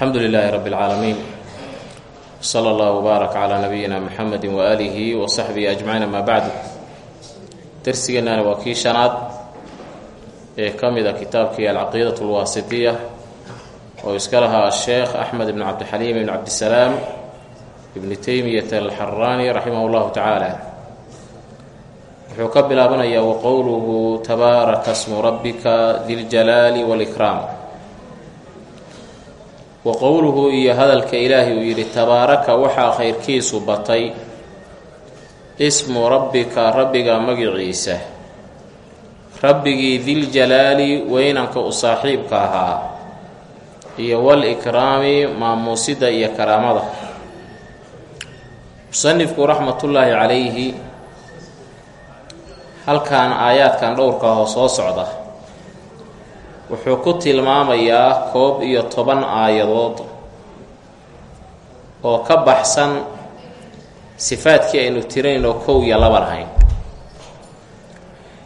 alxamdu lilaahi rabi اlcaalamiin sala allah wbaarak calaa nabiyina muxamedi waaalihi wa saxbihi ajmaciin amaa bacdu darsigeennaani waa kii shanaad ee ka mid a kitaabkii alcaqiidat alwaasitiya oo iska lahaa asheekh axmed ibn cabdixaliim ibn cabdisalaam ibni teymiyat alxaraani raximah llahu tacaala wuxuu ka bilaabanayaa waqowluhu tabaaraka smu rabbika diljalaali wاlkraam wa qowluhu iyo hadalka ilaahay uu yidhi tabaaraka waxaa khayrkiisu batay. Ismu rabbika rabbiga magiciisa rabbigii diljalaali weynanka u saaxiibka ahaa. Iyo wal-ikraami maamuusida iyo karaamada. Musanifku raxmatullaahi calayhi halkan aayaadkan dhowrkaahoo soo socda wuxuu ku tilmaamayaa koob iyo toban aayadood oo ka baxsan sifaadkii aynu tirinayno kow iyo laba lahayn.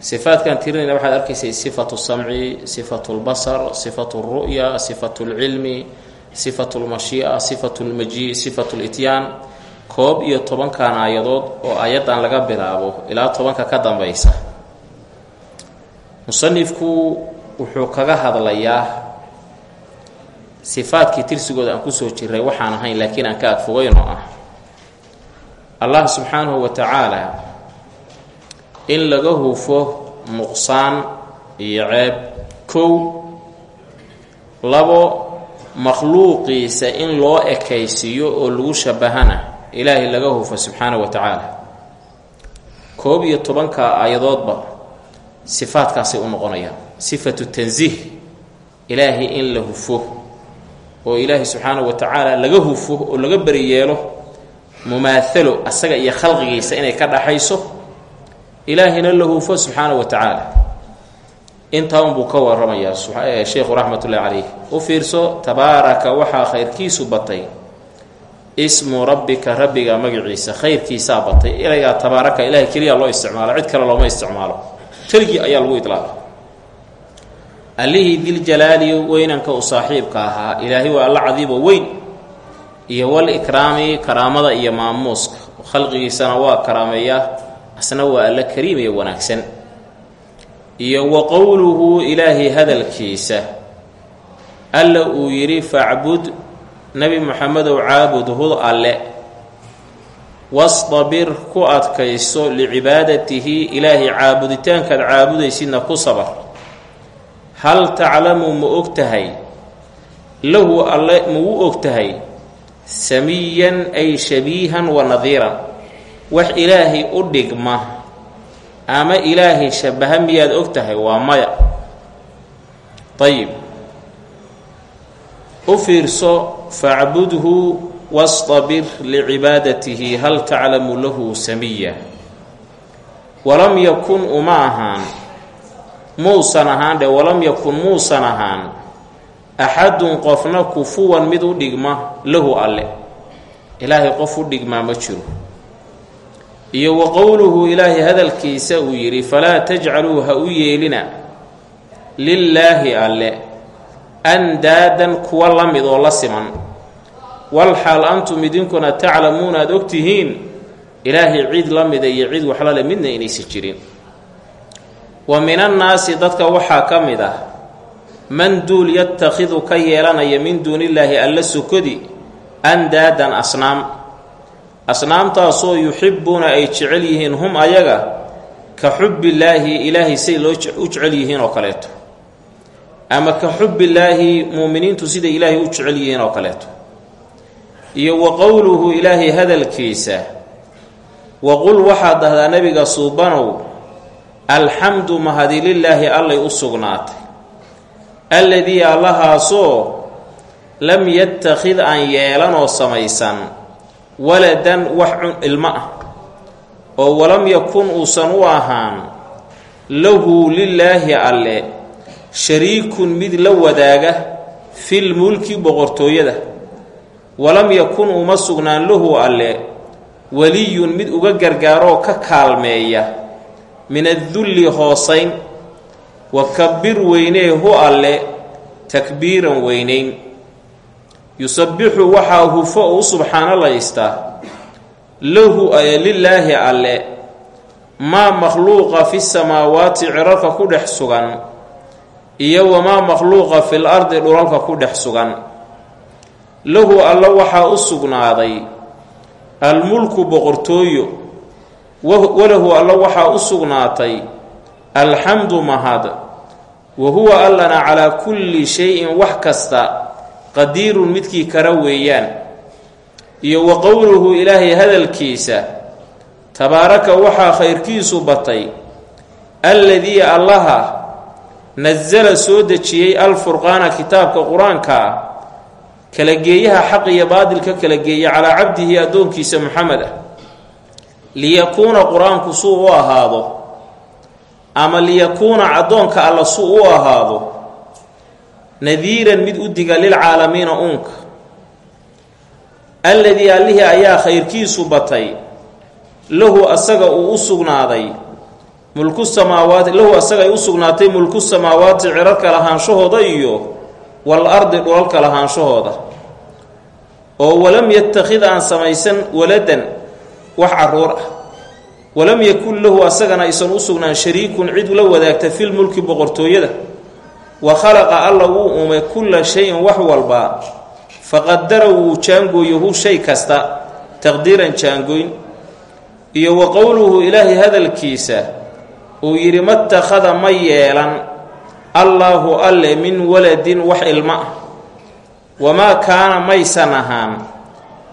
Sifaadkaan tirinayna waxaad arkaysay sifatu samci sifatu lbasar sifatu lru'ya sifatu lcilmi sifatu lmashii'a sifatu lmaji sifatu lityaan koob iyo tobankan aayadood oo aayaddan laga bilaabo ilaa tobanka ka dambaysa. Musanifku wuxuu kaga hadlayaa sifaadkii tirsigooda aan ku soo jiray waxaan ahayn laakiin aan ka agfogeyn oo ah. Allah subxaanahu wa tacaala in laga hufo nuqsaan iyo ceeb. Kow labo makhluuqiisa in loo ekaysiiyo oo lagu shabahana ilaahay laga hufo subxaanahu wa tacaala koob iyo tobanka aayadoodba sifaadkaasay u noqonayaan sifatu tansiih ilaahay in la hufo oo ilaahay subxaanahu wa tacaala laga hufo oo laga beri yeelo mumaahalo asaga iyo khalqigiisa inay ka dhaxayso ilaahayna la hufo subxaanahu wa tacaala intaa unbuu ka waramayaa sheikhu raxmatullahi calayh u fiirso tabaaraka waxaa khayrkiisu batay ismu rabbika rabbiga magaciisa khayrkiisaa batay eraygaa tabaaraka ilahay keliya loo isticmaalo cid kale looma isticmaalo keligii ayaa lagu idlaaqa allihii diljalaali weynanka u saaxiibka ahaa. Ilaahay waa alla cadiibo weyn. Iyo wal ikraami karaamada iyo maamuuska. Khalqigiisana waa karaameeyaa asna waa alla kariim iyo wanaagsan. Iyo wa qowluhu ilaahay hadalkiisa. Alla uu yidhi facbud nebi moxamedow caabud hud alle. Wastabir ku adkayso licibaadatihi ilaahay caabuditaankaad caabudaysidna ku sabar hal taclamu ma og tahay? Lahu alle mau og tahay? Samiyan ay shabiihan wa nadiiran. Wax ilaahay u dhigma ama ilaahay shabaha miyaad og tahay? Waa maya. Ayib u fiirso facbudhu wastabir licibaadatihi hal taclamu lahu samiya. Walam yakun uma ahaan muusan ahaan dhe walam yakun muusan ahaan axadun qofna kufuwan mid u dhigma lahu alle. Ilaahay qof u dhigmaa ma jiro. Iyo wa qowluhu ilaahay hadalkiisa uu yidhi falaa tajcaluu ha u yeelina lilaahi alle andaadan kuwa la mid oo la siman. Walxaal antum idinkuna taclamuuna aada og tihiin ilaahay cid la mida iyo cid waxlale midna inaysan jirin wa min annaasi dadka waxaa ka mid ah man duul yatakhidu ka yeelanaya min duunillaahi alla sokodi andaadan asnaam. Asnaamtaasoo yuxibbuuna ay jecel yihiin hum ayaga ka xubbillaahi ilaahay say loo u jecel yihiin oo kaleeto. Ama ka xubbillaahi muuminiintu siday ilaahay u jecel yihiin oo kaleeto. Iyo wa qowluhu ilaahay hadalkiisa waqul waxaad dhahdaa nebiga suubanow alxamdu mahadi lilaahi allay u sugnaatay. Alladii allahaasoo lam yattakhid aan yeelanoo samaysan waladan wax cun ilmo ah oo walam yakun uusan u ahaan lahu lilaahi alle shariikun mid la wadaaga fil mulki boqortooyada. Walam yakun uma sugnaan lahu alle weliyun mid uga gargaaroo ka kaalmeeya min addulli hoosayn wa kabir weynee hu alle takbiiran weynayn yusabbixu waxaa hufo oo u subxaanalaysta lahu lilaahi alle maa makhluuqa fi samaawaati cirarka ku dhex sugan iyo wamaa makhluuqa fil ardi dhulalka ku dhex sugan. Lahu alle waxaa u sugnaaday almulku boqortooyo walahu alle waxaa u sugnaatay alxamdu mahad wa huwa allana calaa kulli shay-in wax kasta qadiirun midkii kara weeyaan. Iyo wa qowluhu ilaahay hadalkiisa tabaaraka waxaa khayrkiisu batay alladii allaha nasala soo dejiyey alfurqaana kitaabka qur'aanka ah kala geeyaha xaq iyo baadilka kala geeya calaa cabdihi addoonkiisa moxamed ah liyakuuna qur'aanku suu u ahaado ama liyakuuna addoonka alla suu u ahaado nadiiran mid u diga lilcaalamiina uunka. Alladii allihii ayaa khayrkiisu batay lahu asaga uu u sugnaaday mulku samaawaati lahu asagay u sugnaatay mulku samaawaati cirarka lahaanshahooda iyo wal ardi dhulalka lahaanshahooda oo walam yattakhid aan samaysan waladan wax carruur ah. Walam yakun lahu asagana aysan u sugnaan shariikun cid la wadaagta fil mulki boqortooyada. Wa khalaqa alla wuu uumay kulla shayin wax walba. Faqadara wuu jaangooyahu shay kasta. Taqdiiran jaangoyn iyo wa qowluhu ilaahay hadalkiisa uu yidhi matakhada ma yeelan. Allaahu alle min waladin wax ilmo ah. Wamaa kaana maysan ahaan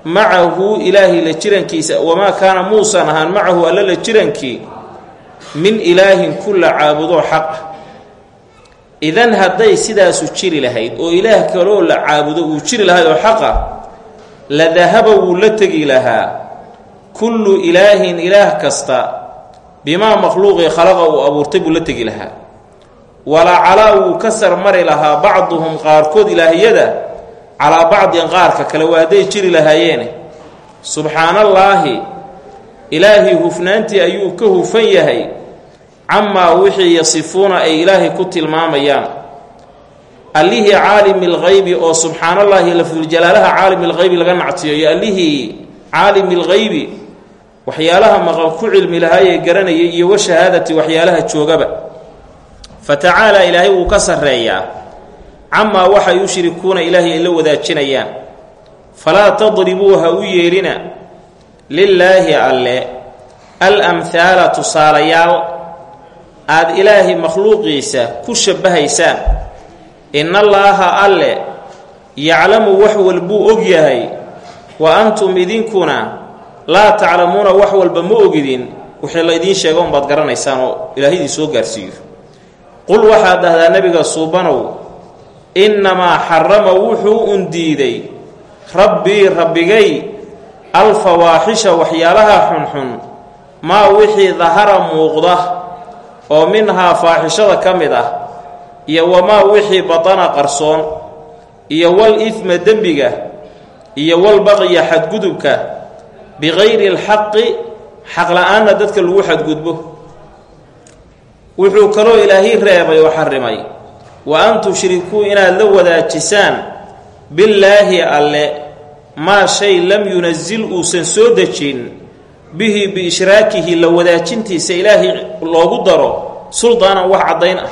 macahu ilaahay la jirankiisa wamaa kaana muusan ahaan macahu alle la jirankii min ilaahin kulla caabudoo xaq. Ah idan hadday sidaasu jiri lahayd oo ilaah kaloo la caabudo uu jiri lahayd oo xaqa la dahaba wuu la tegi lahaa. Kullu ilaahin ilaah kasta bimaa makhluuqii khalaqa uu abuurtay buu la tegi lahaa. Walaa calaa wuu ka sarmari lahaa bacduhum qaarkood ilaahyada calaa bacdin qaarka kale waa hadday jiri lahaayeene subxaanallaahi ilaahii hufnaantii ayuu ka hufan yahay camaa wixii yasifuuna ay ilaahay ku tilmaamayaan. Allihii caalimi lghaybi oo subxaanallaahi lafduljalaalaha caalimi lghaybi laga nactiyoyo allihii caalimi lghaybi waxyaalaha maqan ku cilmi lahaayee garanayay iyo washahaadati waxyaalaha joogaba. Fa tacaalaa ilaahay wuu ka sarreeyaa camaa waxa yushrikuuna ilaahay ay la wadaajinayaan. Falaa tadribuu ha u yeedhina lilaahi alle al amhaala tusaalayaal aad ilaahay makhluuqiisa ku shabbahaysaan. Innallaaha alle yaclamu wax walbuu og yahay. Wa antum idinkuna laa taclamuuna wax walba ma ogidin. Wixii la idiin sheega unbaad garanaysaan oo ilaahaydii soo gaarsiiyo. Qul waxaad dhahdaa nebiga suubanow innamaa xarama wuxuu un diiday rabbii rabbigay alfawaaxisha waxyaalaha xunxun maa wixii dahara muuqda oo minhaa faaxishada ka mid ah iyo wamaa wixii badana qarsoon iyo wal idma dembiga iyo walbaqiya xadgudubka bikayri alxaqi xaqla-aanna dadka lagu xadgudbo wuxuu kaloo ilaahay reebay oo xarimay wa an tushrikuu inaad la wadaajisaan billaahi alle maa shay lam yunasil uusan soo dejin bihi biishraakihi la wadaajintiisa ilaahay loogu daro suldaanan wax caddayn ah.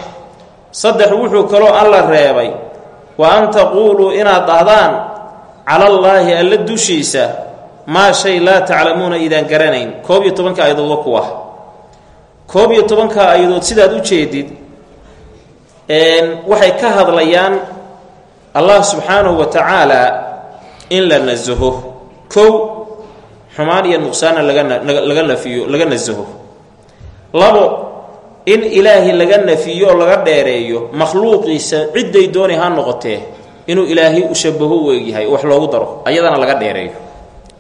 Saddex wuxuu kaloo alla reebay wa an taquuluu inaad dhahdaan calallaahi alla dushiisa maa shay laa taclamuuna idaan garanayn. Koob iyo tobanka ayadood wa kuwa koob iyo tobanka ayadood sidaad u jeedid waxay ka hadlayaan allah subxaanahu wa tacaala in la nasaho. Kow xumaan iyo nuqsaana lagalaga nafiyo laga nasaho. Labo in ilaahay laga nafiyo oo laga dheereeyo makhluuqiisa cidday doonay ha noqotee inuu ilaahay u shabaho u egyahay wax loogu daro ayadana laga dheereeyo.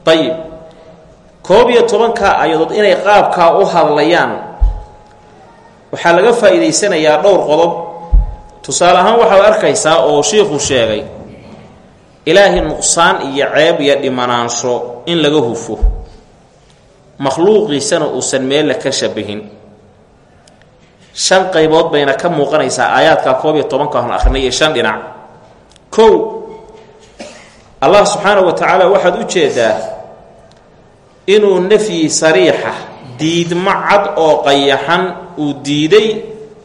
Ayib koob iyo tobanka ayadood inay qaabkaa u hadlayaan waxaa laga faa'iidaysanayaa dhowr qodob tusaale ahaan waxaad arkaysaa oo shiikhu sheegay ilaahay nuqsaan iyo ceeb iyo dhimanaansho in laga hufo. Makhluuqiisana uusan meella ka shabahin shan qaybood bayna ka muuqanaysaa aayaadka koob iyo tobanka hon akrinay iyo shan dhinac. Kow allah subxaanahu wa tacaala waxaad u jeedaa inuu nafyi sariixa diidmo cad oo qayaxan uu diiday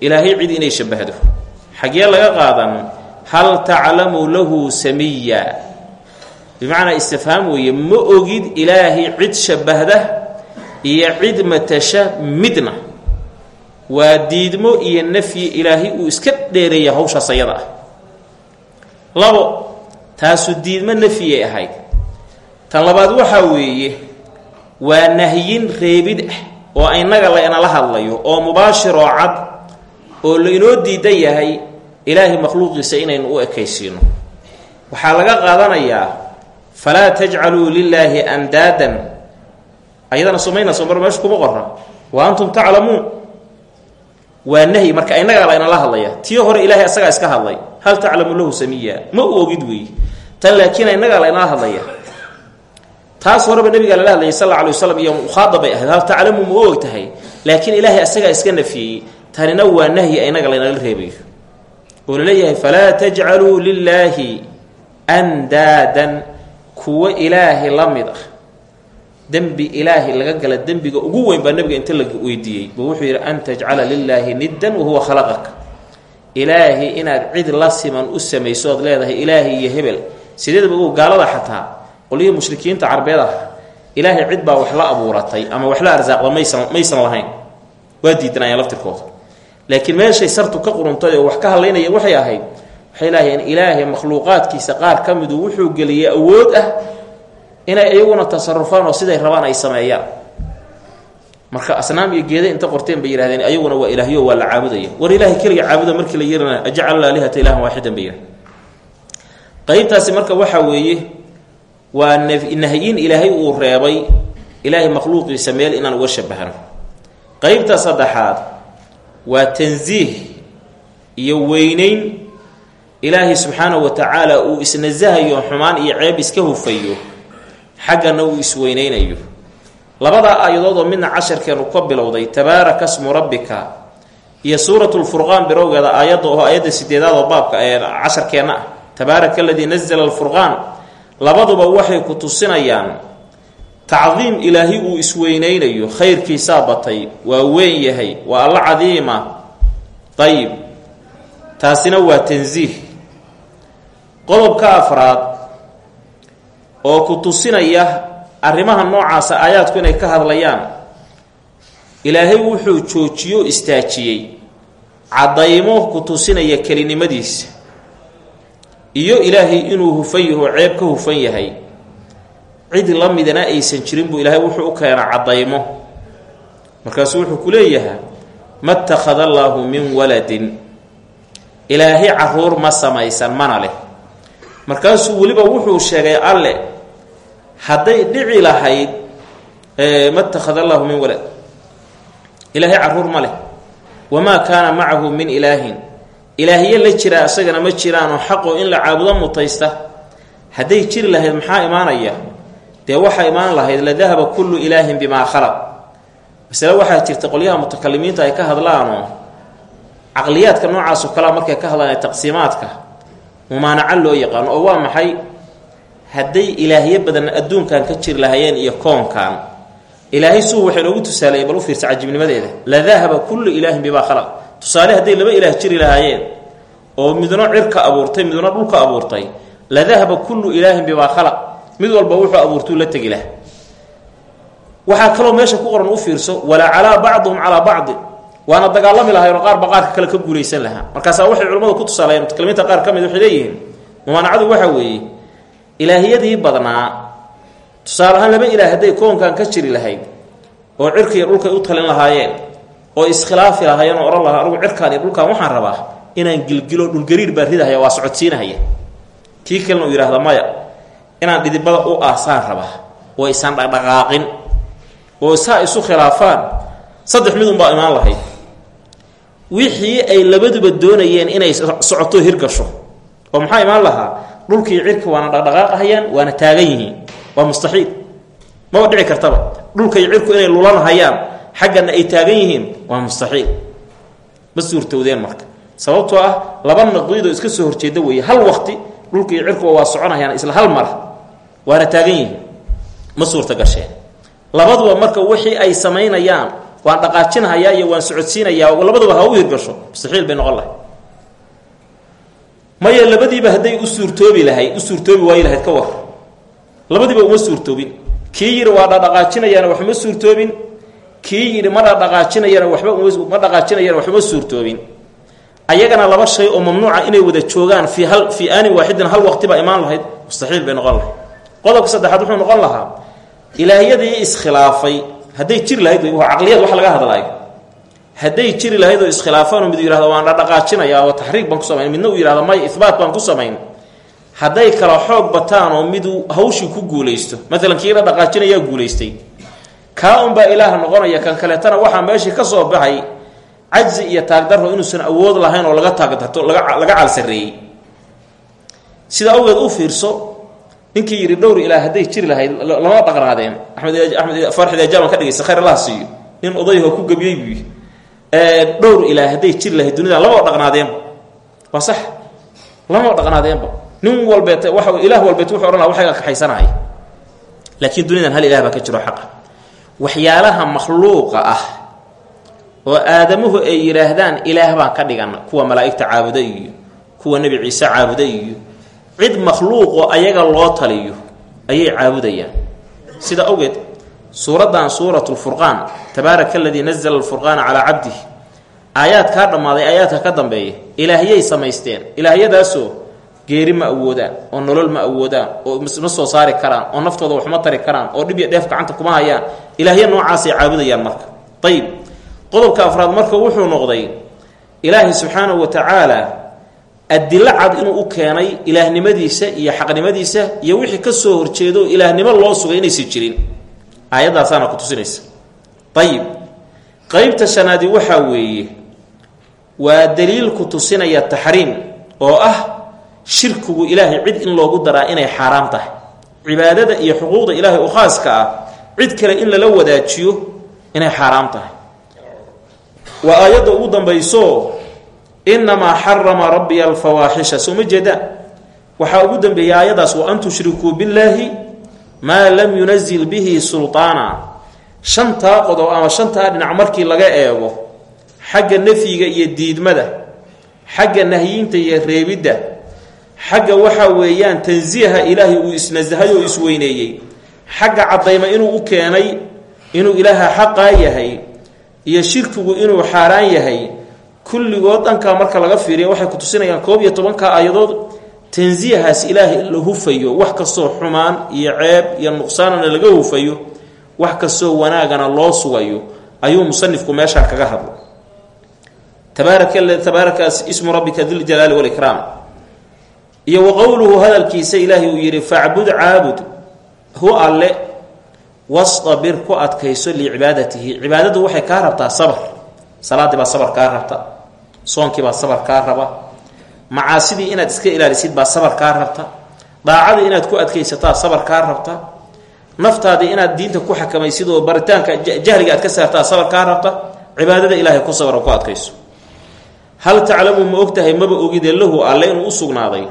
ilaahay cid inay shabbahdo xaggee laga qaadan hal taclamu lahu samiya? Bimacnaa istifhaam weeye ma ogid ilaahay cid shabbahda iyo cid matasha midna? Waa diidmo iyo nafyi ilaahay uu iska dheereeya hawshaas ayada ah. Labo taasu diidmo nafyiyay ahayd. Tan labaad waxaa weeye waa nahyin reebid ah oo innaga laynala hadlayo oo mubaashir oo cad oo lainoo diidan yahay ilaahay makhluuqiisa inaynu u ekaysiino. Waxaa laga qaadanayaa falaa tajcaluu lilaahi andaadan. Ayadana somayna somar meesha kuma qorra wa antum taclamuun. Waa nahyi marka innagaa laynala hadlaya. Tii hore ilaahay asagaa iska hadlay. Hal taclamu lahu samiya? Ma u ogid weeye tan laakiin innagaa laynala hadlaya. Taas horeba nabigaa lala hadlayay sal alay waslam iyo mukhaadab bay ahayd. Hal taclamu ma u og laakiin ilaahay asagaa iska nafiyey. Tanina waa nahyi inaga laynala reebayo oo la leeyahay falaa tajcaluu lilaahi andaadan. Kuwo ilaahay la mid ah dembi ilaahay laga gala dembiga ugu weyn baa nabiga inta la weydiiyey. Buu wuxuu yidhi an tajcala lilaahi niddan wahuwa khalaqaka. Ilaahay inaad cid la siman u samayso ood leedahay ilaahay iyo hebel sideedaba u gaalada xataa qolyihii mushrikiinta carbeed ah ilaahay cid baa wax la abuuratay ama wax arsaaqda maysan maysan lahayn. Waa diidanayaan laftirkooda laakiin meeshay sartu ka quruntay oo wax ka hadlaynaya waxay ahayd waxay laahayeen ilaahay makhluuqaadkiisa qaar ka midu wuxuu geliyay awood ah inay iyaguna tasarufaan oo siday rabaan ay sameeyaan. Marka asnaam iyo geeda inta qorteen bay yihahdeen ayaguna waa ilaahyo waa la caabudaya. War ilaahay keliga caabuda markii la yirana ajcal aalihata ilahan waaxidan bay qaybtaasi marka waxaa weeye waa nahyin ilaahay uu reebay ilaahay makhluuqiisa meel inaan uga shabahno qaybta saddexaad waa tansiih iyo weynayn ilaahay subxaanahu wa tacaala uu isnasahayo xumaan iyo ceeb iska hufayo xaggana uu isweynaynayo labada aayadood oo midna casharkeenu ka bilowday tabaaraka smu rabbika iyo suuratu lfurqaan birowgeeda aayadda oo aayadda sideedaad oo baabka ee casharkeenna ah tabaaraka aladii nazla alfurqaan labaduba waxay ku tusinayaan tacdiim ilaahi uu isweynaynayo khayrkiisaa batay waa weyn yahay waa alla cadiima. Ayib taasina waa tansiih qodobka afraad oo ku tusinaya arrimaha noocaasa aayaadku inay ka hadlayaan ilaahay wuxuu joojiyo istaajiyey caddaymo ku tusinaya kelinimadiisa iyo ilaahay inuu hufan yaho ceeb ka hufan yahay cid la midana aysan jirin buu ilaahay wuxuu u keenaa caddaymo. Markaasuu wuxuu ku leeyahaa ma takhada allaahu min waladin. Ilaahay carruur ma samaysan mana leh. Markaasuu weliba wuxuu sheegay alle hadday dhici lahayd ma takhada allaahu min walad. Ilaahay carruur ma leh. Wamaa kaana macahu min ilaahin. Ilaahyo la jiraa isagana ma jiraanoo xaqoo in la caabudo mutaysta. Hadday jiri lahayd maxaa imaanaya dee waxaa imaan lahayd la dahaba kullu ilaahin bimaa khalaq. Masale waxaa jirta qolyaha mutakalimiinta ay ka hadlaanoo caqliyaadka noocaasoo kalea markay ka hadlaan taqsiimaadka mumaanaco loo yaqaano oo waa maxay? Hadday ilaahyo badan adduunkan ka jiri lahayeen iyo koonkan ilaahay suu waxay noogu tusaaleeyay bal u fiirsa cajibnimadeeda. La dahaba kullu ilaahin bimaa khalaq. Tusaale hadday laba ilaah jiri lahaayeen oo midna cirka abuurtay midna dhulka abuurtay la dahaba kullu ilaahin bimaa khalaq mid walba wuxuu abuurtuu la tegi laha waxaa kaloo meesha ku qoran u fiirso walaa calaa bacduhum calaa bacdi. Waana dagaalami lahayn oo qaarba qaarka kale ka guulaysan lahaa. Markaasaa waxay culimmadu ku tusaaleeyeen mutakalimiinta qaar ka mid waxay leeyihiin mumaanacadu waxaa weeye ilaahiyadii badnaa tusaale ahaan laba ilaah hadday koonkan ka jiri lahayd oo cirkiiyo dhulkay u talin lahaayeen oo iskhilaafi lahaayeen oo odhan lahaa anugu cirkaan iyo dhulkan waxaan rabaa inaan gilgilo dhulgariir baa ridahaya waa socodsiinahaya. Kii kalena uu yidhaahda maya inaan dhidibada u aasaan rabaa oo aysan dhaqdhaqaaqin oo saa isu khilaafaan. Saddex mid unbaa imaan lahayd. Wixii ay labaduba doonayeen inay socoto hirgasho oo maxaa imaan lahaa? Dhulkii cirki waana dhaqdhaqaaqahayaan waana taagan yihiin. Waa mustaxiil. Maba dhici kartaba. Dhulkay cirku inay lulanahayaan xaggana ay taagan yihiin waa mustaxiil. Ma suurtowdeen marka. Sababtoo ah laba naqiidoo iska soo horjeeda weeye. Hal waqti dhulka iyo cirkuba waa soconayaan isla hal mar waana taagan yihiin ma suurta gasheen. Labaduba marka wixii ay samaynayaan waan dhaqaajinhayaa iyo waan socodsiinayaa labaduba ha u hirgasho mustaxiil bay noqon lahay maya labadiiba hadday u suurtoobi lahay u suurtoobi waayi lahayd ka war. Labadiiba uma suurtoobin. Kii yidhi waa dhadhaqaajinayaana waxma suurtoobin. Kii yidhi ma dhadhaqaajinayana waba ma dhaqaajinayana waxma suurtoobin ayagana laba shay oo mamnuuca inay wada joogaan fii hal fii aanin waaxidin hal waqtiba imaan lahayd mustaxiil bay noqon lahayd. Qodobka saddexaad wuxuu noqon lahaa ilaahyadii iskhilaafay hadday jiri lahayd caqliyad wax laga hadlaayo hadday jiri lahayd oo iskhilaafaan mid yihahdo waan dhadhaqaajinaya oo taxriiq baan ku samayn midna uu yihahdo may ihbaat baan ku samayn. Hadday kala xoog bataan oo miduu hawshii ku guulaysto maalan kii dhadhaqaajinayaa guulaystay. Kaa unbaa ilaah noqonaya kan kaleetana waxaa meeshii ka soo baxay cajzi iyo taagdarro inuusan awood lahayn oo laga taagdarto laga calsareeyey. Sida awgeed u fiirso ninkii yidhi dhowr ilaah hadday jiri lahayd lama dhaqnaadeen amed amed farxidejaban ka dhigaysa khayr allaha siiyo nin odayho ku gebiyey buu yii dhowr ilaah hadday jiri lahayd dunida lama dhaqnaadeenba waa sax. Lama dhaqnaadeenba nin walbeet wa ilaah walbeet wuxuu odhan laha waxayga kaxaysanaya laakiin dunidan hal ilah baa ka jiro xaqa. Waxyaalaha makhluuqa ah oo aadamuhu ay yidhaahdaan ilaah baan ka dhigan kuwa malaa'igta caabuda iyo kuwa nebi ciise caabuda iyo cid makhluuqoo ayaga loo taliyo ayay caabudayaan. Sida awgeed suuraddan suurat lfurqaan tabaaraka aladii nazla alfurqaana calaa cabdihi aayaadkaa dhammaaday aayaadka ka dambeeya ilaahyay samaysteen. Ilaahyadaasoo geeri ma awoodaan oo nolol ma awoodaan oo ma soo saari karaan oo naftooda wax ma tari karaan oo dhib iyo dheef gacanta kuma hayaan. Ilaahya noocaasay caabudayaan marka. Ayib qodobka afraad marka wuxuu noqday ilaahay subxaanahu wa tacaala adilo cad inuu u keenay ilaahnimadiisa iyo xaqnimadiisa iyo wixii ka soo horjeedo ilaahnimo loo sugay inaysan jirin. Aayadaasaana ku tusinaysa. Ayib qeybta shanaadi waxaa weeye waa daliil ku tusinaya taxriim oo ah shirkigu ilaahay cid in loogu daraa inay xaaraam tahay. Cibaadada iyo xuquuqda ilaahay u khaaska ah cid kale in lala wadaajiyo inay xaaraam tahay waa aayadda ugu dambayso inamaa xarama rabbiya alfawaaxisha soo ma jeedaan waxaa ugu dambeeyay aayadaas wa an tushrikuu billaahi maa lam yunazil bihi sulطaana shantaa qodob ama shantaa dhinac markii laga eego xagga nafyiga iyo diidmada xagga nahyinta iyo reebidda xagga waxaa weeyaan tansiiha ilaahay uu isnasahay oo isweyneeyey xagga caddayma inuu u keenay inuu ilaaha xaqaa yahay iyo shirkigu inuu xaaraan yahay kulligood dhankaa marka laga fiiriya waxay ku tusinayaan koob iyo tobanka aayadood tansiihaas ilaahay la hufayo wax kastoo xumaan iyo ceeb iyo nuqsaanana laga hufayo wax kastoo wanaagana loo sugayo ayuu musanifku meeshaan kaga hadla tabaaraka tabaarakaas ismu rabbika diljalaali walikraam iyo wa qowluhu hadalkiisa ilaahay uu yidhi facbud caabud. Hu alle wastabir ku adkayso licibaadatihi cibaadadu waxay kaa rabtaa sabar salaaddii baa sabar kaa rabta. Soonkii baa sabar kaa raba. Macaasidii inaad iska ilaalisid baa sabar kaa rabta. Daacadii inaad ku adkaysataa sabar kaa rabta. Naftaadii inaad diinta ku xakamaysid oo baritaanka jahliga aad ka saartaa sabar kaa rabta. Cibaadada ilaahay ku sabra ku adkayso. Hal taclamu ma ogtahay maba ogide lahu alle inuu u sugnaaday?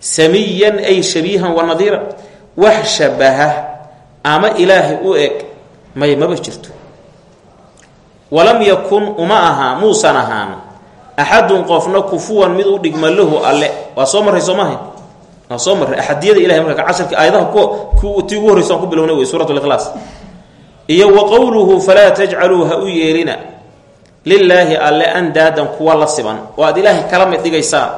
Samiyan ay shabiihan wa nadiira. Wax shabaha ama ilaahay u eg may maba jirto. Walam yakun uma ahaa muusan ahaan axadun qofna kufuwan mid u dhigma lahu alle. Waa soo marray soomaha waa soo marray. Axadiyada ilahay marka casharka aayadaha ti ugu horreysa aan ku bilownay wey suurat likhlaas iyo wa qowluhu falaa tajcaluu ha u yeelina. Lilaahi alle andaadan kuwa la siban. Oo aad ilaahay kala mid dhigaysaan.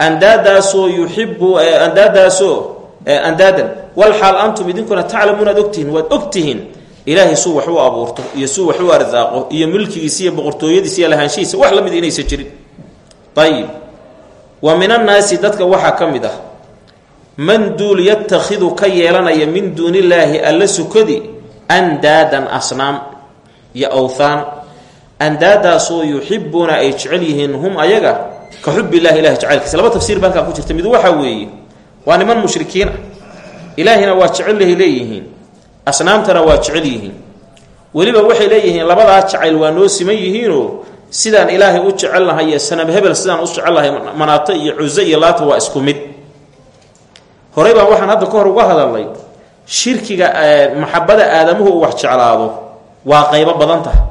Andaadaasoo yuxibu andaadaasoo andaadan wal xaal antum idinkuna taclamuun aad ogtihiin waad ogtihiin ilaahay suu wax u abuurto iyo suu wax u arsaaqo iyo milkigiisa iyo boqortooyadiisa iyo lahaanshihiisa wax la mid inaysan jirin. Ayib wa min annaasi dadka waxaa ka mid ah man duul yatakhidu ka yeelanaya min duuni illaahi alla sukadi andaadan asnaam iyo awthaan. Andaadaasoo yuxibuuna ay jecel hum ayaga ka xubillahi ilahi jacaylkiisa laba tafsiir ba halkaa ku jirta mid waxaa weeye waa niman mushrikiin ah. Ilaahina waa jecellahay leeyihiin. Asnaamtana waa jecel yihiin. Weliba waxay leeyihiin labadaa jacayl waa noo siman yihiinoo sidaan ilaahay u jecel lahay iyo sanab hebel sidaan u jecel lahay manaato iyo cuso iyo laata waa isku mid. Horey baan waxaan hadda ka hor uga hadalnay shirkiga maxabada aadamuhu uu wax jeclaado waa qaybo badan taha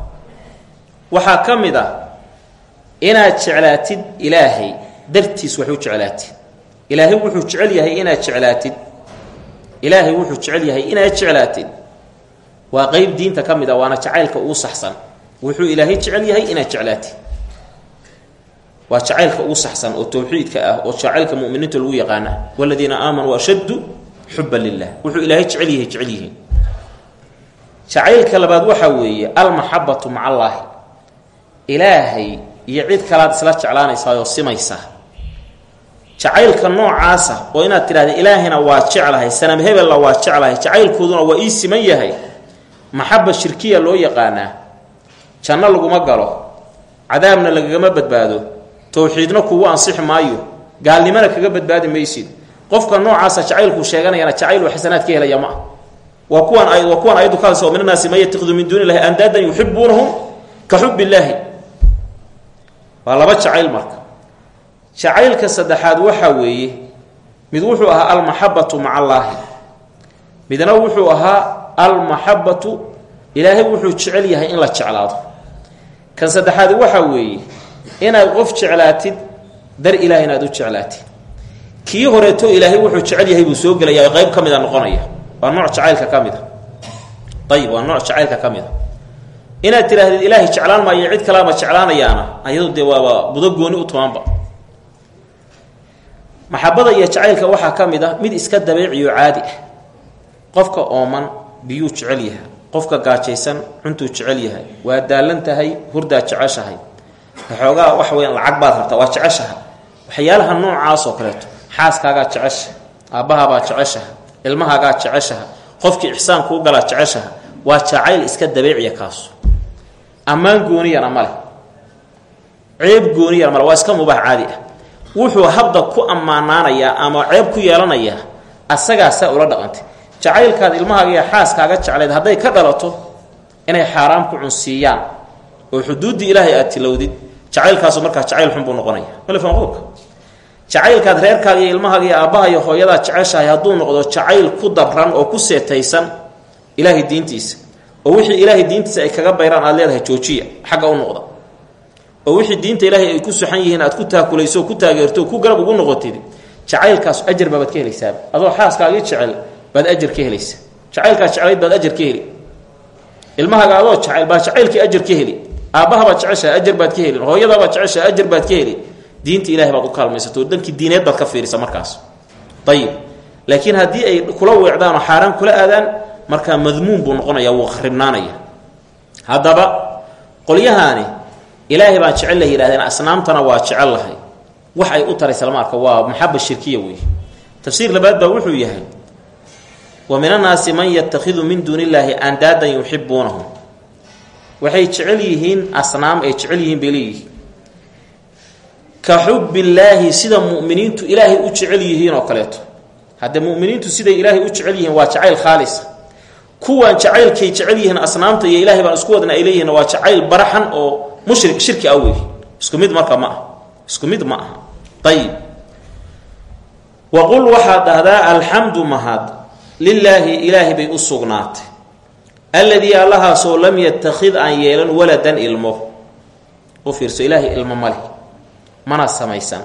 waxaa ka mid ah inaad jeclaatid ilaahay dartiis wax u jeclaatid ilaahay wuxuu jecel yahay inaad jeclaatid. Ilaahay wuxuu jecel yahay inaad jeclaatid. Waa qeyb diinta ka mid waana jacaylka ugu saxsan. Wuxuu ilaahay jecel yahay inaad jeclaatid. Waa jacaylka ugu saxsan oo towxiidka ah oo jacaylka muminiinta lagu yaqaana waladiina aamanuu ashaddu xuban lilah wuxuu ilaahay jecel yahay jecel yihiin. Jacaylka labaad waxaa weeye almaxabatu maca allaahi ilaahay iyo cid kalaad isla jeclaanaysaayoo simaysaa jacaylka noocaasa oo inaad tidhahda ilaahina waa jeclahay sanam hebella waa jeclahay jacaylkooduna waa ii siman yahay. Maxaba shirkiya loo yaqaanaa. Janno laguma galo. Cadaabna lagagama badbaado. Towxiidna kugu ansixi maayo. Gaalnimona kaga badbaadi maysid. Qofka noocaasa jacaylkuu sheeganayana jacayl xasanaad ka helaya maa waa kuwan waa kuwan ayaddu ka hadlaysa min annaasi man yattakidu min duuni illahi andaadan yuxibuunahum ka xub illaahi waa laba jacayl marka jacaylka saddexaad waxaa weeye mid wuxuu ahaa almaxabatu maca allaahi midna wuxuu ahaa almaxabatu ilaahay wuxuu jecel yahay in la jeclaado. Kan saddexaad waxaa weeye inaad qof jeclaatid dar ilaah inaad u jeclaatid. Kii horeeto ilaahay wuxuu jecel yahay buu soo gelaya qayb ka mid a noqonaya. Waa nooc jacaylka ka mid a ayib waa nooc jacaylka ka mid a inaad tidhaahdid ilaahay jeclaan maayo cid kalaama jeclaanayaana. Ayadu dee waaba budo gooni u tumaanba maxabada iyo jacaylka waxaa ka mid a mid iska dabeeciyo caadi. Ah qofka ooman biyuu jecel yahay. Qofka gaajaysan cuntuu jecel yahay. Waa daalan tahay hurdaa jeceshahay. Waxoogaa waxa weyaan lacag baad rabtaa waa jeceshaha waxyaalaha noocaas oo kaleeto xaaskaagaa jecesha aabbahaabaa jeceshaha ilmahaagaa jeceshaha qofkii ixsaan kuu galaa jeceshaha waa jacayl iska dabeeciya kaasu. Ammaan gooniyana maleh ceeb gooniyana male waa iska mubaax caadi ah wuxuu habda ku ammaanaanayaa ama ceeb ku yeelanayaa asagaasaa ula dhaqantay. Jacaylkaad ilmahaaga iyo xaaskaaga jeclayd hadday ka dhalato inay xaaraam ku cunsiiyaan. Oo xuduuddii ilaahay aad tilowdid jacaylkaasu markaa jacayl xun buu noqonaya malfanquurka jacaylkaad reerkaaga iyo ilmahaaga iyo aabbaha iyo hooyadaad jeceshahay hadduu noqdo jacayl ku dabran oo ku seetaysan ilaahay diintiisa. Oo wixii ilaahay diintiisa ay kaga bayraan aad leedahay joojiya xagga u noqda oo wixii diinta ilaahay ay ku suxan yihiin aad ku taakulayso ku taageerto ku garab ugu noqotid jacaylkaas ajar baabaad ka helaysaaba adoo xaaskaagii jecel baad ajar ka helaysa jacaylkaad jeclayd baad ajar ka heli. Ilmahaaga adoo jecel baa jacaylkii ajar ka heli. Aabbahabaad jeceshaha ajar baad ka helin hooyadabaad jeceshaha ajar baad ka heli. Diinta ilahay baad u kaalmaysato dhankii diineed baad ka fiirisa markaas. Ayib laakiin haddii ay kula weecdaan xaaraan kula aadaan markaa madmuun buu noqonaya wuu kharibnaanaya haddaba qolyahaani ilaahay baan jecel lah yihahdeen asnaamtana waa jecel lahay. Wax ay u taray salmaarka waa maxaba shirkiya wey tafsiir labaad baa wuxuu yahay wa min annaasi man yatakhidu min duuni illaahi andaadan yuxibuunahum waxay jecel yihiin asnaam ay jecel yihiin bay leeyihiin. Ka xubbillaahi sida mu'miniintu ilaahay u jecel yihiin oo kaleeto. Hadde mu'miniintu siday ilaahay u jecel yihiin waa jacayl khaalisa kuwan jacaylkay jecel yihiin asnaamta iyo ilaahay baan isku wadna ay leeyihiin waa jacayl baraxan oo mushrik shirki ah wey isku mid marka ma aha isku mid ma aha ayib waqul waxaad dhahdaa alxamdu mahad lilaahi ilaahay bay u sugnaatay. Alladii allahaasoo lam yattakhid aan yeelan waladan ilmo. U fiirso ilaahay ilmo ma leh. Mana samaysan.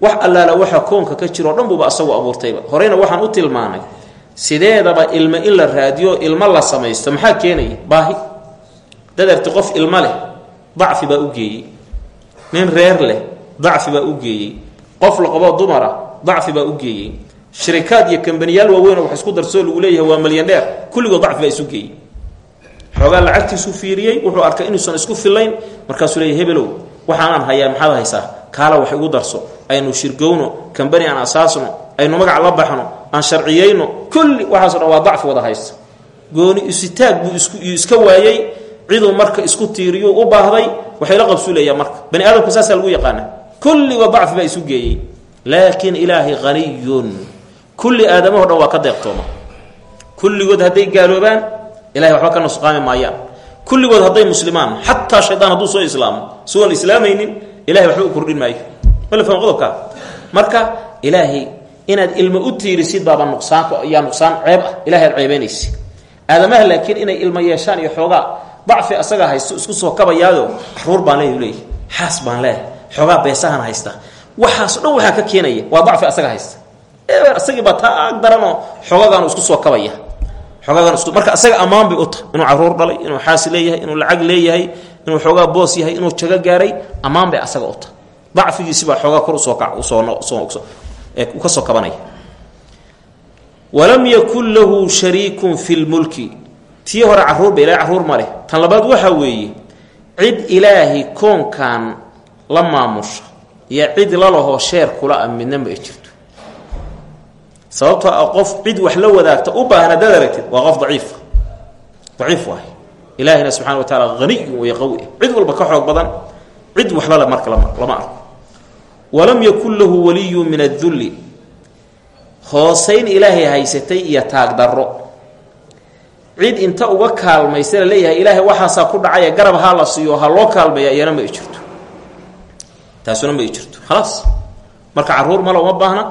Wax allaala waxa koonka ka jiroo dhan buuba asagu abuurtayba horeyna waxaan u tilmaanay sideedaba ilmo in la raadiyo ilmo la samaysto maxaa keenaya baahi. Dadarti qof ilmo leh dacfi baa u geeyey. Nin reer leh dacfi baa u geeyey. Qof laqabo dumara dacfi baa u geeyey. Shirikaad iyo kambaniyaal waaweyn oo wax isku darsoo lagu leeyahay waa milyandheer kulligood dacfi baa isu geeyey. Xoogaa lacagtiisu fiiriyey wuxuu arkay inuusan isku fillayn markaasuu leeyahy hebelow waxaanaan hayaa maxaad haysaa? Kaala wax igu darso. Aynu shirgowno kambani aan asaasno aynu magac la baxno aan sharciyeyno kulli waxaaso dhan waa dacfi wada haysta. Gooni isitaag buu iska waayey ciduu marka isku tiiriyu u baahday waxay la qabsuulaya marka. Bani aadamku saasaa lagu yaqaana kulliba dacfi baa isu geeyey laakiin ilaahi haniyun kulli aadamaho dhan waa ka deeqtooma. Kulligood hadday gaaloobaan ilahay waxba ka nusqaami maayaan. Kulligood hadday muslimaan xataa shaydaan hadduu soo islaamo sugoon islaamaynin ilahay waxba u kordhin maayo. Malfan qodobkaa? Marka ilaahay inaad ilmo u tiirisid baaba nuqsaanka yaa nuqsaan ceeb ah. Ilahay aad ceebeynaysi aadamaha laakiin inay ilmo yeeshaan iyo xoogaa dacfi asagaa haysto isku soo kabayaado carruur baan leeyahy leeyahy xaas baan leeyahay. Xoogaa beesahan haysta. Waxaaso dhan waxaa ka keenaya waa dacfi asaga haysta. Isagiibaa taa ag daranoo xoogagaanu isku soo kabaya. Xoogagan isku marka asaga ammaan bay u inuu carruur dhalay inuu xaasi leeyahay inuu lacag leeyahay inuu xoogaa boos yahay inuu jago gaaray ammaan bay asaga u tahay. Dacfigiisibaa xoogaa kor u soo ka u soo ka soo kabanaya. Walam yakun lahu shariikun fi lmulki tii hore carruur ba ilahay carruur ma leh. Tan labaad waxaa weeye cid ilaahi koonkan la maamusha iyo cid lalahoo sheer kula a midna ma jirto sababtoo ah qof cid wax la wadaagta u baahan haddaad aragtid waa qof daciif daciif waay ilaahina subxana wa taala haniyun way qawi. Cid walba ka xoog badan cid waxba le marka lama arko. Walam yakun lahu waliyu min adulli hoosayn ilaahay haysatay iyo taagdarro cid inta uga kaalmaysa la leeyahay ilaahay waxaasaa ku dhacaya garab haa la siiyo ha loo kaalmeeya iyana ma jirto. Taasuna ma jirto. Khalaas marka carruur male uma baahna.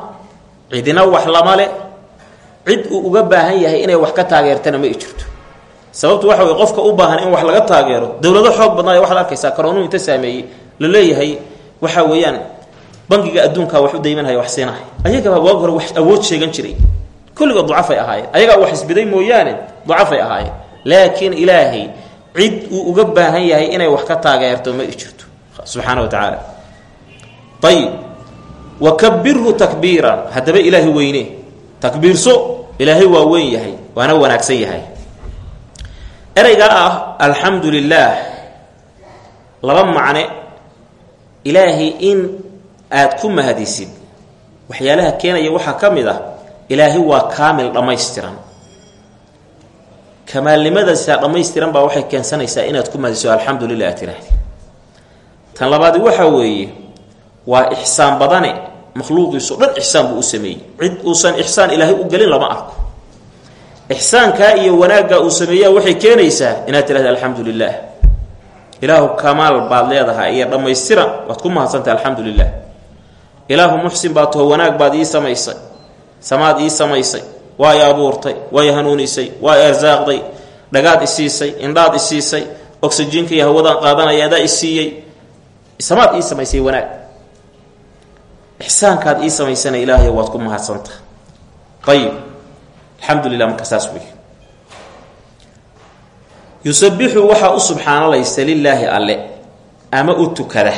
Cidina wax lama le. Cid uu uga baahan yahay inay wax ka taageertana ma jirto. Sababtu waxa wey qofka u baahan in wax laga taageero dowlado xoog badnaayo waxaad arkaysaa karoonuu inta saameeyey la leeyahay waxa weeyaan bangiga adduunkaa wax u daymanhaya wax siinahay. Ayagaba waag hore wax awood sheegan jiray kulligood ducafay ahaayeen. Ayagaa wax isbiday mooyaane ducafay ahaayeen. Laakiin ilaahay cid uu uga baahan yahay inay wax ka taageerto ma jirto. Subxaana wa tacaala. Ayib wakabirhu takbiiran. Haddaba ilaahay weyne. Takbiirso ilaahay waa weyn yahay waana wanaagsan yahay. Ereygaa ah alxamdu lilaah laba macne. Ilaahay in aad ku mahadisid. Waxyaalaha keenaya waxaa ka mid ah ilaahay waa kaamil dhammaystiran. Kamaalnimadaasa dhammaystiran baa waxay keensanaysaa inaad ku mahadiso alxamdu lilah aad tiraahdi tan labaadi waxaa weeye waa ixsaan badane makhluuqiiso dhan ixsaan buu u sameeyey. Cid uusan ixsaan ilaahay u gelin lama arko. Ixsaankaa iyo wanaaggaa uu sameeyaa waxay keenaysaa inaad tirahda alxamdu lilah ilaahu kamaal baad leedahay iyo dhammaystiran waad ku mahadsantahay alxamdu lilah ilaahu muxsin baad taho wanaag baad ii samaysay samaad ii samaysay waa i abuurtay waa i hanuunisay waa arsaaqday dhagaad isiisay indhaad isiisay oxyjiinka iyo hawadaan qaadanaya adaa isiiyey samaad ii samaysay wanaag. Ixsaankaad ii samaysana ilaahay waad ku mahadsantaha ayib alxamdu lilah marka saas wey yusabixu waxaa u subxaanalaysta lilaahi alle ama u tukada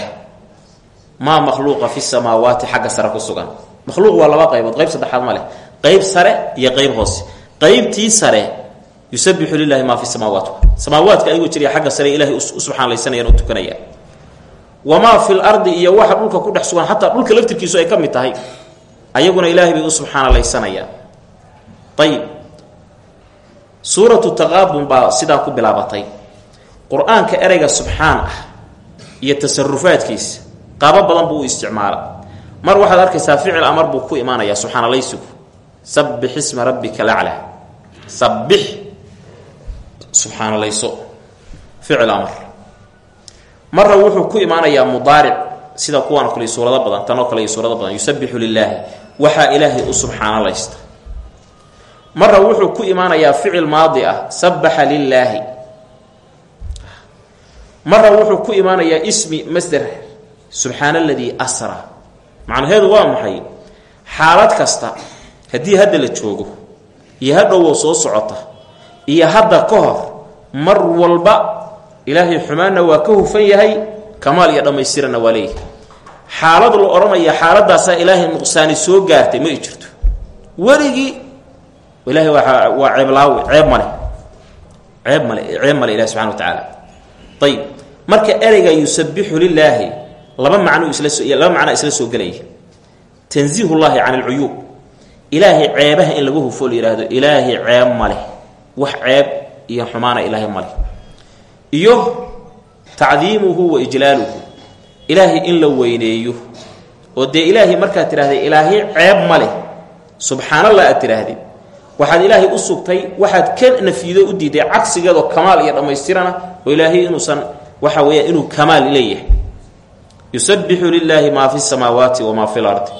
maa makhluuqa fi samaawaati xagga sare ku sugan makhluuq waa laba qaybood qayb saddexaad ma leh. Qayb sare iyo qayb hoose. Qaybtii sare yusabixu lilahi maa fi samaawaat. Samaawaadka ayagoo jiriya xagga sare ilahay u subxaanlaysanayaan u tukanaya. Wamaa fi lardi iyo waxa dhulka ku dhex sugan dhulka laftirkiisu ay ka mid tahay ayaguna ilaahay bay u subxaanalaysanayaan ayib suuratu taqaabun baa sidaan ku bilaabatay. Qur'aanka ereyga subxaan ah iyo tasarufaadkiisa qaabo badan buu u isticmaala mar waxaad arkaysaa ficil amar buu ku imaanayaa subxaanalaysigu sabbix isma rabbika laclaa sabbix subxaanalayso ficil amar. Marna wuxuu ku imaanayaa mudaaric sida kuwaan kale suurado badan tanoo kale iyo suurado badan. Yusabixu lilaahi waxaa ilaahay u subxaanalaysta marna wuxuu ku imaanayaa ficil maadi ah sabaxa lilaahi marna wuxuu ku imaanayaa ismi masder subxaana aladii asra macnaheedu waa maxay? Xaalad kasta haddii hadda la joogo iyo hadhowo soo socota iyo hadda ka hor mar walba ilaahay xumaanna waa ka hufan yahay kamaal iyo dhammaystiranna waa leeyahay. Xaalad la odhanaya xaaladaasaa ilaahay nuqsaani soo gaartay ma i jirto. Weligii ilahay waa waa ceeblaawe ceeb male ceeb male ceeb male ilahi subxana wa tacaala ayib marka ereyga yusabixu lilaahi laba macno laba macnaa isla soo gelaya tanziih llahi can alcuyuub ilaahay ceebaha in laga hufo la yidhaahdo ilaahay ceeb maleh wax ceeb iyo xumaana ilaahay maleh iyo tacdiimuhu wa ijlaaluhu. Ilaahay in la weyneeyo. Oo dee ilaahay markaad tidhahday ilaahay ceeb maleh subxaanallah aad tidhaahdid waxaad ilaahay u sugtay waxaad ka nafiido u diiday cagsigeedoo kamaal iyo dhammaystirana oo ilaahay inuusan waxa weeyaan inuu kamaal leeyahay yusabixu lilaahi maa fi samaawaati wamaa fi lardi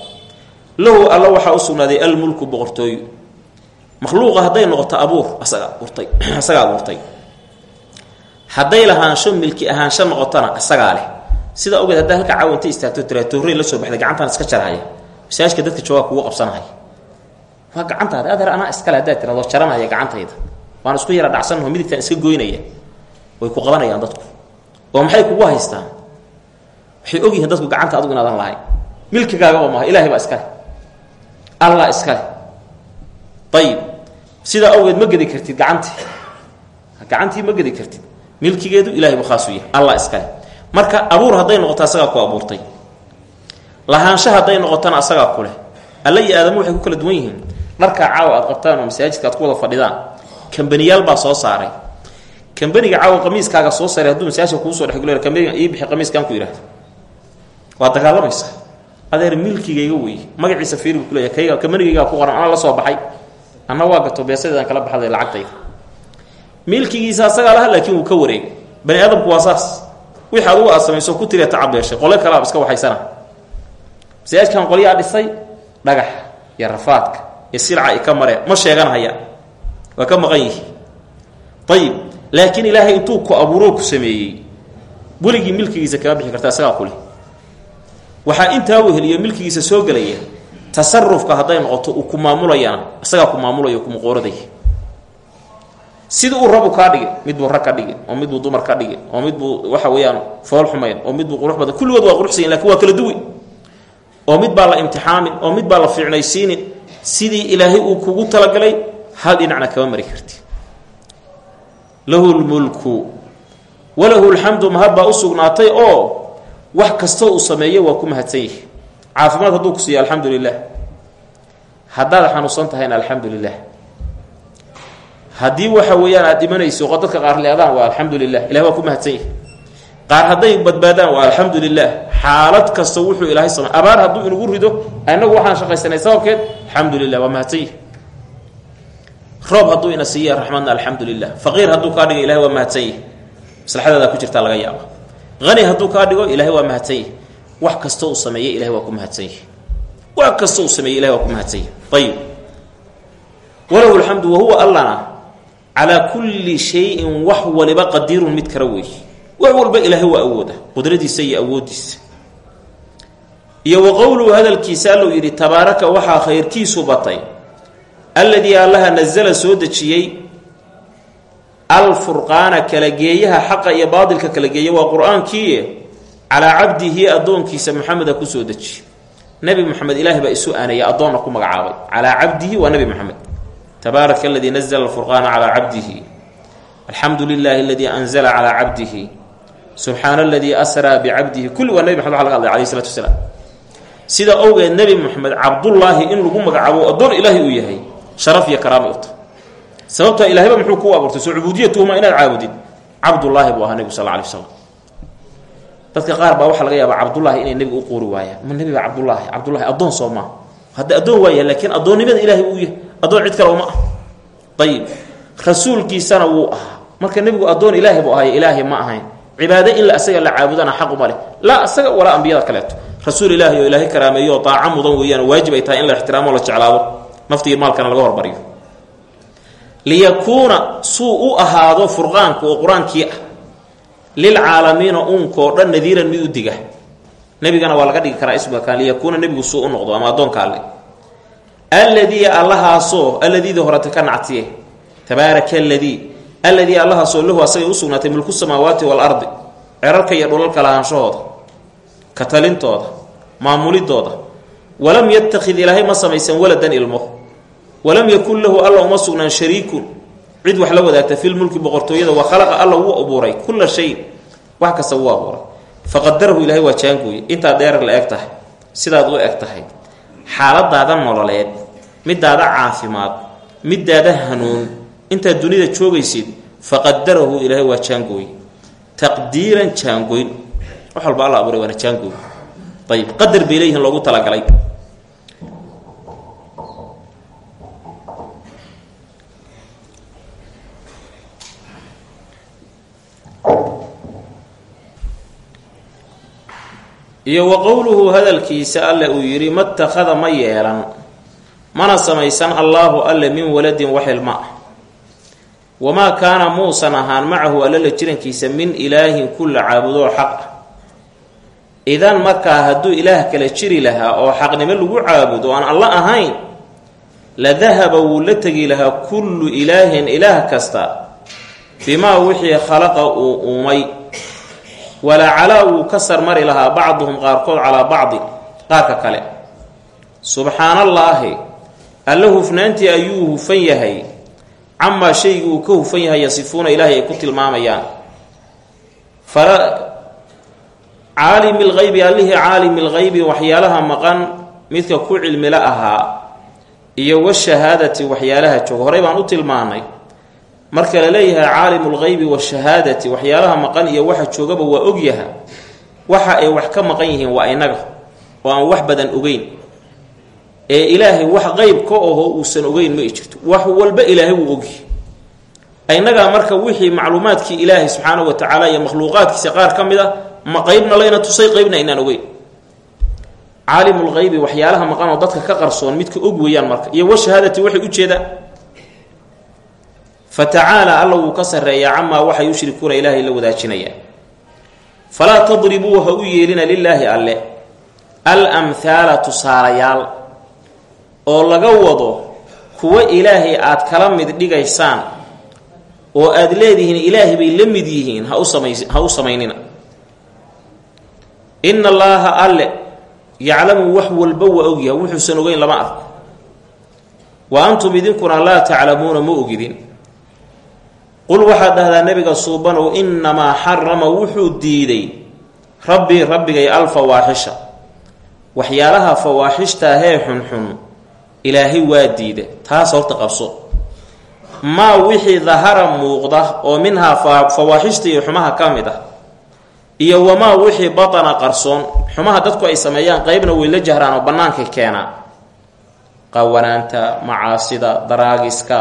lahu alla waxaa u sugnaaday almulku boqortooyo makhluuqa hadday noqoto abuur asaga abuurtay asagaa abuurtay. Hadday lahaansho milki ahaansho noqotona asagaa leh. Sidaa ogeed haddaa halka caawa inta istaagto la soo baxday gacantaan iska jarhaya masaajka dadka joogaa kugu qabsanahaya waa gacantaada adeer anaa iskale haddaad tirado jaranaya gacantayda. Waan isku yara dhacsannaho midigtaan iska goynaya. Way ku qabanayaan dadku. Oo maxay kugu haystaan waxay ogyihiin dadku gacanta adigu inaadan lahayn. Milkigaagaba maaha ilahay baa iskale allah iskale ayib sidaa awgeed ma gedi kartid gacantii gacantii ma gedi kartid. Milkigeedu ilahay buu khaasu yahay. Allah iskale marka abuur hadday noqoto asagaa ku abuurtay. Lahaansha hadday noqotona asagaa ku leh. Alla iyo aadamu waxay ku kala duwan yihiin. Dharkaa caawa aad qabtaan oo masaajidka aad ku wada fadhidaan kambaniyaal baa soo saaray. Kambaniga caawa qamiiskaaga soo saaray hadduu masaajidka kuu soo dhexgalo kambaniga ii bixi qamiiskan ku yidhahda waa dagaalamaysa adeer milkigayga wey magaciisa fiiri buu kuleeyahay kayga kambanigaygaa ku qoran anaa la soo baxay. Anna waa gato beesadeedan kala baxday lacagtayda milkigiisa asagaa laha laakiin wuu ka wareegay. Bani aadamku waa saas. Wixii adugu aad samayso ku tiriya tacabeeshay qole kalaab iska waxaysana. Masaajidkan qolyaa dhisay dhagax iyo rafaadka iyo silca i ka mareen ma sheeganhaya waa ka maqan yihi. Ayib laakiin ilaahay intuu ku abuuroo ku sameeyey weligii milkigiisa kama bixi karta isagaa kuleh waxaa intaa weheliyo milkigiisa soo gelaya tasarufka hadday noqoto uu ku maamulayana isagaa ku maamulaya kumaqooradaya sida uu rabu kaa dhigin mid buu rag ka dhigin oo mid buu dumar ka dhigin oo mid buu waxa weeyaan fool xumayn oo mid buu qurux badan kulligood waa quruxsayin laakiin waa kala duwi oo mid baa la imtixaamin oo mid baa la fiicnaysiinin sidii ilaahay uu kugu talagalay hal dhinacna kama mari karti. Lahu lmulku walahu lxamdu mahad baa u oo wax kastoo uu sameeyo waa ku mahadsan yihi caafimaad hadduu ku siiyo alxamdu lilah haddaad xanuunsan tahayna alxamdu haddii waxa weeyaan aad dhimanayso oo qaar leedaan waa alxamdu lilah waa ku mahadsan yihi qaar hadday badbaadaan waa alxamdu lilah xaalad kasta wuxuu ilaahay samay abaar hadduu inagu rido inagu waxaan shaqaysanay sababkeed alxamdu lilah waa mahadsan yihi roob hadduu ina siiya raxmadna alxamdu lilah faqiir hadduu kaa dhigo ilahay waa mahadsan yihi maslaxadaada ku jirtaa laga yaaba hani hadduu kaa dhigo ilahay waa mahadsan yihi wax kastoo uu sameeyey ilahay waa ku mahadsan yihi wax kastoo uu sameeyey ilahay waa ku mahadsan yihi ayib walahu alxamdu wahuwa allana calaa kulli shayin wax waliba qadiirun mid kara weey wax walba ilaahay waa awooda qudradiisa iyo awoodiisa. Iyo wa qowluhu hadalkiisa allow yidhi tabaaraka waxaa khayrkiisu batay alladii allaha nasala soo dejiyey alfurqaana kala geeyaha xaqa iyo baadilka kala geeya waa qur'aankii calaa cabdihi addoonkiisa maxameda ku soo dejiye nebi moxamed ilaahay baa isu aanaya addoonna ku magacaabay. Calaa cabdihi waa nebi moxamed tabaaraka aladii nazla alfurqaana calaa cabdihi. Alxamdu lilaahi aladii anzala calaa cabdihi. Subxaana aladii asraa bicabdihi. Kulli waa nebi maxamed waa laga hadlay alayh isalatu wasalaam. Sida owgeed nebi moxamed cabdullaahi in lagu magacaabo addoon ilaahay uu yahay sharaf iyo karaamay uta sababta ilahayba muxuu kuu abuurtay? Soo cubuudiyatuhuma inaad caabudid cabdullaahi buu ahaa nebigu sal alay dadka qaar baa waxaa laga yaabaa cabdullaahi inay nebiga u quuri waayaan. Ma nebiga cabdullaahi? Cabdullahi addoon soo maa hadda addoon waa yahay laakiin addoonnimada ilaahay uu yahay addoon cid kale uma ah ayib rasuulkiisana wuu ahaa. Marka nebigu addoon ilaahay buu ahay ilaahay ma ahayn. Cibaado in la asaga la caabudana xaquma leh. Laa asaga walaa ambiyada kaleeto rasuul ilaahay oo ilaahay karaameeyo oo daaco mudan weeyaan waajib ay tahay in la ixtiraamo la jeclaado. Naftiiyo maalkana laga hormariyo liyakuuna suu u ahaado furqaanku oo qur'aankii ah. Lilcaalamiina uunkoo dhan nadiiran mid u diga. Nebigana waa laga dhigi karaa ismiga kan liyakuuna nebigu suu u noqdo ama addoonka alle. Alladii allahaasoo alladiida horete ka nactiye tabaaraka aladii alladii allahaasoo lahu asagay u sugnaatay mulku samaawaati waalardi cerarka iyo dhulalka lahaanshahooda ka talintooda maamulidooda walam yattakhid ilaahay ma samaysan waladan ilmo walam yakun lahu alla uma sugnaan shariikun. Cid wax la wadaagta filmulki boqortooyada wa khalaqa alla wuu abuuray kulla shayin wax kasta wuu abuuray. Faqadarahu ilahay waa jaangooye intaad dheerar la eg tahay. Sidaad u eg tahay. Xaaladaada nololeed midaada caafimaad midaada hanuun intaad dunida joogaysid faqadarahu ilaahay waa jaangooye taqdiiran jaangoyn wax walba alla abuuray qadar bay leeyihiin loogu talagalay iyo wa qowluhu hadalkiisa alle uu yidhi matakhada ma yeelan mana samaysan allaahu alle min waladin wax ilma ah wamaa kaana muusan ahaan macahu alle la jirankiisa min ilaahin kulla caabudoo xaq. Ah idan markaa hadduu ilaah kala jiri lahaa oo xaqnimo lagu caabudo aan alla ahayn la dahaba wuu la tegi lahaa kullu ilaahin ilaah kasta bimaa wixii khalaqa uu uumay walacalaa wuu ka sarmari lahaa bacduhum qaarkood calaa bacdi qaarka kale. Subxaanallaahi alle hufnaantii ayuu hufan yahay camaa shaygii uu ka hufan yahay yasifuuna ilaahay ay ku tilmaamayaan. Caalimi lgeybi allihii caalimi lgeybi waxyaalaha maqan midka ku cilmila ahaa iyo washahaadati waxyaalaha jooga horey baan u tilmaanay marka la leeyahay caalimu lgeybi washahaadati waxyaalaha maqan iyo waxa joogaba waa ogyaha waxa ay wax ka maqan yihiin waa inaga oo aan wax badan ogeyn. Ee ilaahay wax qeyb ka aho uusan ogeyn ma i jirto. Wax walba ilaahay wuu ogyahay inagaa marka wixii macluumaadkii ilaahay subxaana wa tacaala iyo makhluuqaadkiisa qaar ka mid a ma qeybna layna tusay qeybna inaan ogeyn. Caalimulgeybi waxyaalaha maqan oo dadka ka qarsoon midka og weeyaan marka. Iyo washahaadati waxay ujeedaan fa tacaala alla wuu ka sarreeyaa camaa waxa yushrikuuna ilaahay la wadaajinayaan falaa tadribuu ha u yeelina lilaahi alle. Al amhaala tusaalayaal oo laga wado kuwa ilaahay aad kala mid dhigaysaan oo aad leedihiin ilaahay bay la mid yihiin ha u samay ha u samaynina. Ina allaaha alle yaclamu wax walba waa ogyahay wuxuusan ogeyn lama arko wa antum idinkuna laa taclamuuna ma ogidin qul waxaad dhahdaa nebiga suubanow innamaa xarama wuxuu diiday rabbii rabbigay alfawaaxisha. Waxyaalaha fawaaxishtaahee xunxun ilaahay waa diida taas horta qabso. Maa wixii dahara muuqda oo minhaa fawaaxishta iyo xumaha ka mid ah iyo wamaa wixii batana qarsoon xumaha dadku ay sameeyaan qeybna way la jahraan oo bannaankay keenaan qawanaanta macaasida daraagiska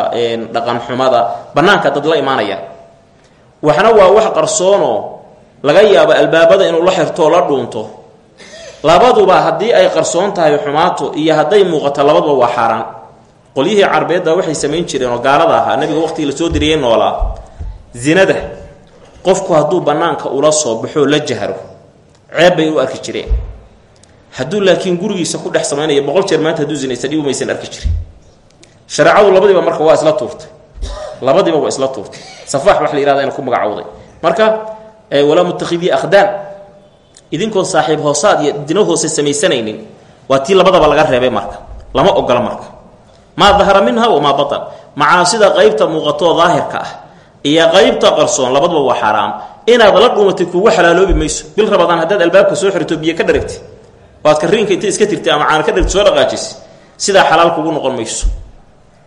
dhaqanxumada bannaanka dad la imaanaya. Waxna waa wax qarsoonoo laga yaabo albaabada inuu la xirtoo la dhuunto. Labaduba haddii ay qarsoon tahay xumaato iyo hadday muuqato labaduba waa xaaraan. Qolyihii carbeedda waxay samayn jireen oo gaalada ahaa nabiga waqtigii la soo diriyey noolaa. Zinada qofku hadduu bannaanka ula soo baxoo la jahro ceeb bay u arki jireen hadduu laakiin gurigiisa ku dhex samaynayo boqol jeer maanta hadduu zinaysa dhib umaysan arki jirin. Shareecadu labadiiba marka waa isla tuurtay. Labadiiba waa isla tuurtay. Safaax wax la yihahda ku magacowday. Marka walaa muttakhidii akhdaan idinkoon saaxiib hoosaad iyo dino hoose samaysanaynin waa tii labadaba laga reebay marka. Lama ogola marka. Maa dahara minha wamaa batan macaasida qeybta muuqatoo daahirka ah iyo qeybta qarsoon labaduba waa xaaraam. Inaad la dhuumatay kugu xalaaloobi mayso. Bil rabadaan haddaad albaabka soo xirto biyo ka dharagti waad kariinka inta iska tirtay ama caana ka dharagti soo dhaqaajis sidaa xalaal kugu noqon mayso.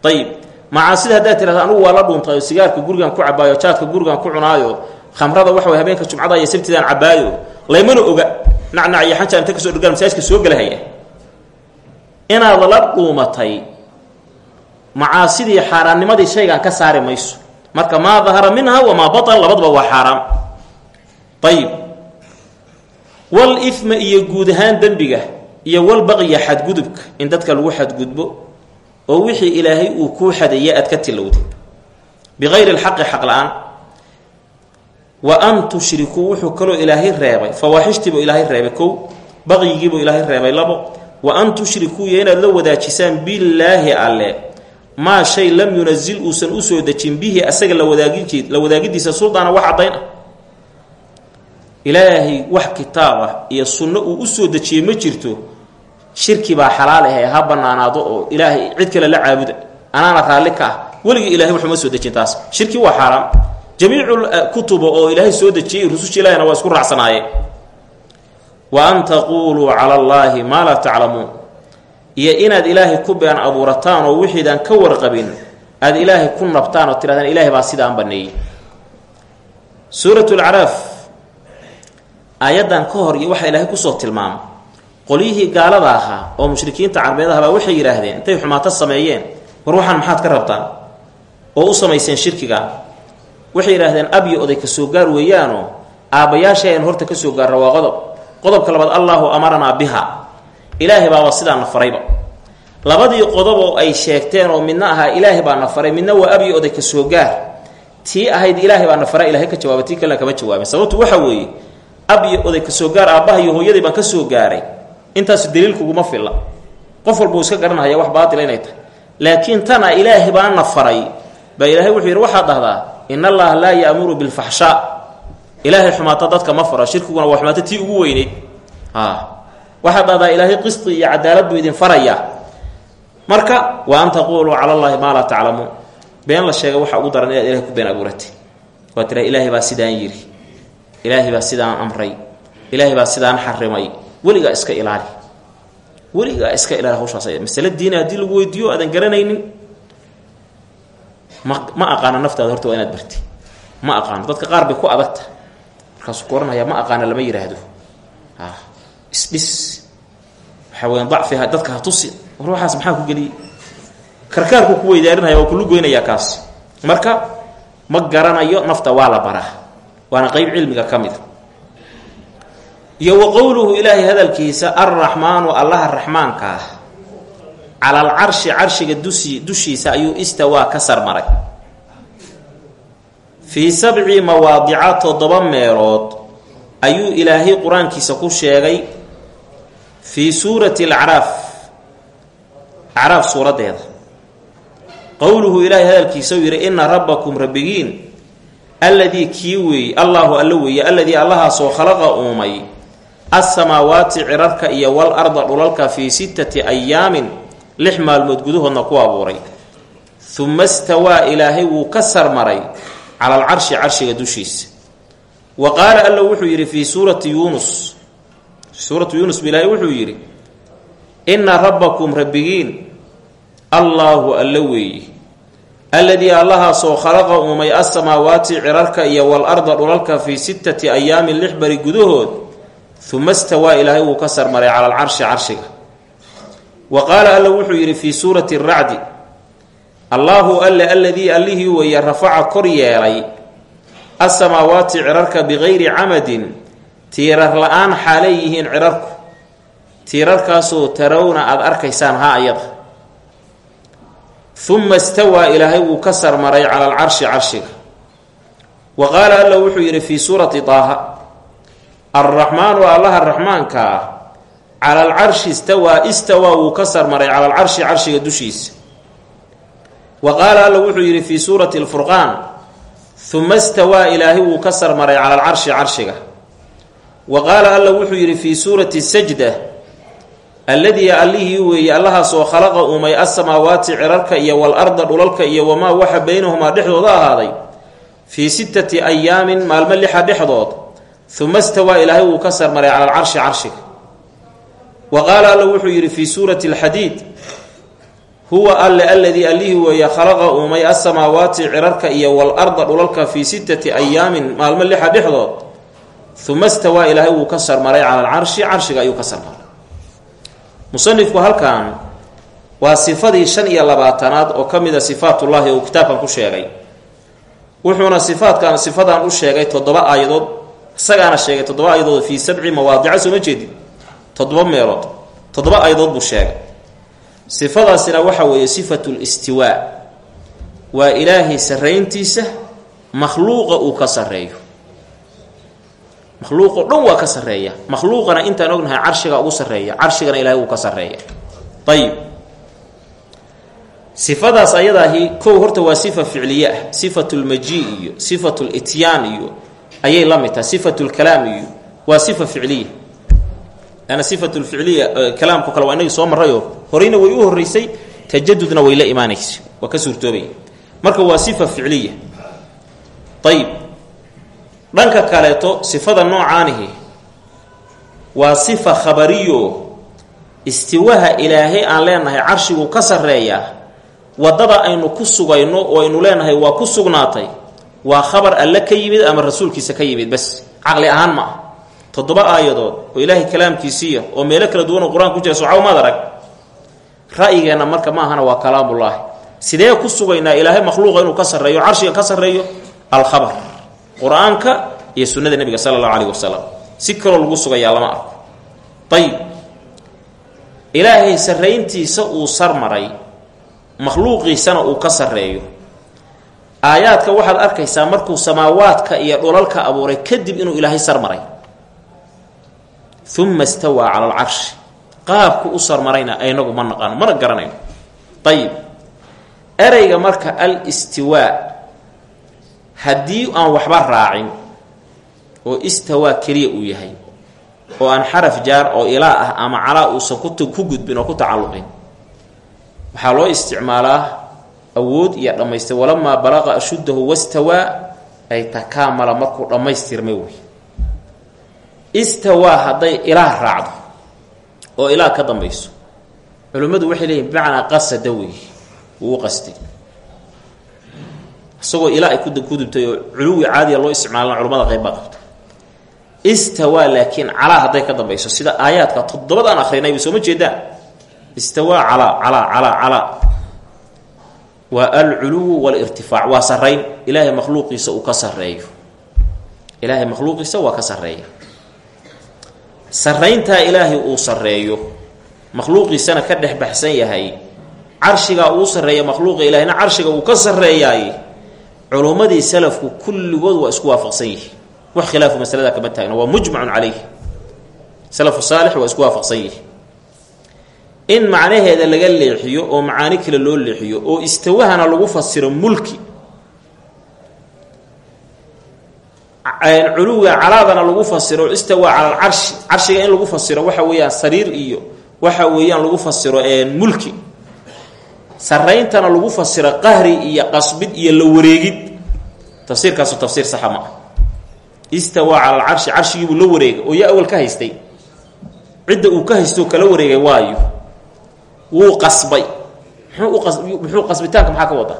Ayib macaasida haddaad tirahda anugu waa la dhuuntaayo sigaarka gurigaan ku cabaayo jaadka gurigaan ku cunaayo khamrada waxa way habeenka jumcada iyo sabtidaan cabaayo laymana oga. Nacnac iyo xanja inta ka soo dhargaan masaajka soo gelahaya inaad la dhuumatay macaasidii xaaraannimadii shaygan ka saari mayso. Marka maa dahara minha wamaa batan labaduba waa xaaraam. Ayib wal ifma iyo guud ahaan dembiga iyo wal baqiya xadgudubka in dadka lagu xadgudbo oo wixii ilaahay uu kuu xadeeye aad ka tilowday. Biqayri lxaqi xaq la'aan. Wa an tushrikuu wuxuu kaloo ilaahay reebay. Fawaaxishtiibuu ilaahay reebay. Kow baqyigiibuu ilaahay reebay. Labo wa an tushrikuu iyo inaad la wadaajisaan billaahi alle. Maa shay lam yunazil uusan u soo dejin bihi asaga la wadaagin la wadaagidiisa suldaana wax caddayn ah ilaahay wax kitaab ah iyo sunno uu u soo dejiyey ma jirto. Shirki baa xalaal ahe ha banaanaado oo ilaahay cid kale la caabuda. Anaana raalli ka ah. Weligii ilahay waxuma soo dejin taas. Shirki waa xaaraam. Jamiicu kutuba oo ilaahay soo dejiyey rususha ilahina waa isku raacsanaayeen wa an taquuluu cala allaahi maa laa taclamuun. Iyo inaad ilaahay ku been abuurataan oo wixiidaan ka warqabin aad ilaahay ku nabtaan oo tirahdaan ilaahay baa sidaan baneeyey suurat lacraaf aayaddan ka hor iyo waxaa ilaahay ku soo tilmaamay qolyihii gaalada ahaa oo mushrikiinta carbeed ahbaa waxay yidhaahdeen intay xumaato sameeyeen? War waxaan maxaad ka rabtaan oo u samayseen shirkiga. Waxay yidhaahdeen abyo oday ka soo gaar weeyaanoo aabbayaasha ayaan horta ka soo gaarra waa qodob. Qodobka labaad allaahu amaranaa biha ilaahay baaba sidaana farayba. Labadii qodob oo ay sheegteen oo midna ahaa ilaahay baa na faray midna waa abyi oday ka soo gaar. Tii ahayd ilaahay baa na faray ilahay ka jawaabay tii kalena kama jawaabin. Sababtu waxa weeye abyi oday ka soo gaar aabbaha iyo hooyadii baan ka gaaray. Intaasu daliilkuguma filla. Qof walbuu iska garanhaya wax baatila inay tahay. Laakiin tana ilaahay baa na faray. Baa ilaahay wuxuu yidhi waxaad dhahdaa in allaha laa yaamuru bilfaxshaa ilaahay xumaata dadka ma faro shirkiguna waa xumaato tii ugu weyneyd waxaad dhahdaa ilaahay qisti iyo cadaalad buu idin faraya marka wa an taquuluu cala allahi maa laa taclamuun. Been la sheega waxa ugu daran inaad ilahay ku been abuuratay. Waa tiraa ilaahay baa sidaan yidhi ilaahay baa sidaan amray. Ilaahay baa sidaan xarimay. Weligaa iska ilaali. Weligaa iska ilaali hawshaas masale diina haddii lagu weydiiyo aadan garanaynin. Ma ma aqaano naftaada horta waa barti. Ma aqaano. Dadka qaar bay ku adagta markaasuu ku ma aqaana lama yidhaahdo isdhis waxaa weya dacfiha dadka tusi. War maxaa ku geliyey karkaarku ku weydaarinaya waa kulu goynayaa kaas. Marka ma garanayo nafta waa la baraa waana qeyb cilmiga ka mida iyo wa qowluhu ilaahay hadalkiisa alraxmaanu allaha raxmaanka ah cala alcarshi carshiga dusi dushiisa ayuu istawaa ka sarmaray. Fii sabci mawaadica toddoba meelood ayuu ilaahay qur'aankiisa ku sheegay fii suurati alacraaf acraaf suuraddeeda. Qowluhu ilaahay hadalkiisa uu yidhi inna rabbakum rabbigiin alladii kii weeye allaahu alla weeye alladii allahaasoo khalaqa uumay assamaawaati cirarka iyo wal arda dhulalka fii sittati ayaamin lix maalmood gudahoodna ku abuuray. Uma stawaa ilaahay wuu ka sarmaray cala alcarshi carshiga dushiisa. Wa qaala alla wuxuu yidhi fii suurati yuunus suuratu yuunus ilaahay wuxuu yidhi inna rabbakum rabbigiin allaahu alla weeye alladii allahaasoo khalaqa uumay assamaawaati cirarka iyo wal arda dhulalka fii sittati ayaamin lix bari gudahood uma stawaa ilaahay wuu ka sarmaray cala alcarshi carshiga. Wa qaala alla wuxuu yidhi fii suurati racdi allaahu alle alladii allihii weeye rafaca kor yeelay assamaawaati cirarka bikayri camadin tiirar la'aan xaalay yihiin cirarku. Tiirarkaasoo tarawna aada arkaysaan haa ayada uma stawaa ilaahay wuu ka sarmaray cala alcarshi carshiga. Wa qaala alla wuxuu yidhi fii suurati taaha alraxmaanu allaha raxmaanka ah cala alcarshi istawaa istawaa wuu ka sarmaray cala alcarshi carshiga dushiisa. Wa qaala alla wuxuu yidhi fii suurati alfurqaan uma stawaa ilaahay wuu ka sarmaray cala alcarshi carshiga. Wa qaala alla wuxuu yidhi fii suurati sajda alladii allihii weeye allahaasoo khalaqa uumay assamaawaati cirarka iyo wal arda dhulalka iyo wamaa waxa baynahumaa dhexdooda ahaaday fii sittati ayaamin maalmo lixa dhexdood uma stawaa ilaahay wuu ka sarmaray cala alcarshi carshiga wa qaala alla wuxuu yidhi fii suurati alxadiid huwa alle alladii allihii weeye khalaqa uumay assamaawaati cirarka iyo wal arda dhulalka fii sittati ayaamin maalmo lixa dhexdood uma stawaa ilaahay wuu ka sarmaray cala alcarshi carshiga ayuu ka sarmaray musanifku halkan waa sifadii shan iyo labaatanaad oo ka mida sifaatullaahi uu kitaabkan ku sheegay. Wuxuuna sifaadkan sifadan u sheegay toddoba aayadood isagaana sheegay toddoba aayadood fii sabci mawaadica sooma jeedin toddoba meelood toddoba aayadood buu sheegay. Sifadaasina waxa weeye sifatu listiwaa waa ilaahay sarrayntiisa makhluuqa uu ka sarreeyo makhluuqo dhan waa ka sarreeya. Makhluuqana intaan ognahay carshiga ugu sarreeya carshigana ilahay wuu ka sarreeya. Ayib sifadaas ayadaahi kow horta waa sifa ficliye ah sifatu lmajii iyo lityaan iyo ayay la mid tahay sifatu lkalaam iyo waa sifa ficliya. Lanna sifatu lficliya kalaamko kale waa soo marrayo horeyna way u horreysay tajadudna way la imaanaysa waa ka suurtoobaya marka waa sifa ficliya. Ayib dhanka kaleeto sifada noocaanihi waa sifa khabariyo istiwaha ilaahay aan leenahay carshiguu ka sarreeyaa waddada aynu ku sugayno oo aynu leenahay waa ku sugnaatay waa khabar alle ka yimid ama rasuulkiisa ka yimid? Bas caqli ahaan ma ah toddoba aayadood oo ilaahay kalaamkiisiiya oo meelo kala duwan oo qur'aan ku jira socaw maad arag. Ra'yigeenna marka ma ahana waa kalaamullaahi. Sidee ku sugaynaa ilaahay makhluuqa inuu ka sarreeyo carshiga ka sarreeyo? Alkhabar qur'aanka iyo sunnada nebiga sala allahu calayh wasalam si kaloo lagu sugayaa lama arko. Ayib ilaahay sarrayntiisa uu sarmaray makhluuqiisana uu ka sarreeyo. Aayaadka waxaad arkaysaa markuu samaawaadka iyo dhulalka abuuray kadib inuu ilaahay sarmaray. Uma istawaa cala alcarshi qaabku u sarmarayna aynagu ma naqaano mana garanayno ayib ereyga marka al istiwaa haddii aan waxba raacin oo istawaa keliya uu yahay oo aan xaraf jaar oo ilaa ah ama calaa uusan ku gudbin oo ku tacalluqin waxaa loo isticmaalaa awood iyo dhammaystir walamaa balaqa ashuddahu wastawaa ay takaamala markuu dhammaystirmay wey. Istawaa hadday ilaah raacdo oo ilaah ka dambayso culimmadu waxay leeyihiin bimacnaa qasada wey wuu qastay isagoo ilaa ay ku dubtay oo culuwi caadiya loo isticmaalana culamada qayb qabta istawaa laakiin calaa hadday ka dambayso sida aayaadka toddobada aan akrinayba sooma jeedaan? Istawaa calaa calaa calaa calaa. Waa alculuwu walirtifaac waa sarrayn. Ilaahay makhluuqiisa uu ka sarreeyo. Ilaahay makhluuqiisa waa ka sarreeya. Sarrayntaa ilaahay uu sarreeyo makhluuqiisana ka dhex baxsan yahay. Carshigaa uu sarreeya makhluuqa ilaahayna carshiga uu ka sarreeyaay culummadii salafku kulligood waa isku waafaqsan yihi wax khilaafu masalada kama taagna waa mujmacun calayh salafu saalix waa isku waafaqsan yihi in macnaheeda laga leexiyo oo macaani kale loo leexiyo oo istawahana lagu fasiro mulki culuwiga calaadana lagu fasiro istawaa cala alcarshi carshiga in lagu fasiro waxa weeyaan sariir iyo waxa weeyaan lagu fasiro mulki sarayntana lagu fasiro qahri iyo qasbid iyo la wareegid. Tafsiirkaasu tafsiir saxa ma ah istawaa cala alcarshi carshigiibuu la wareegay. Oo yaa awal ka haystay. Cidda uu ka haysto kala wareegay waayo. Wuu qasbay. Muxuu qasbitaanka maxaa ka wada?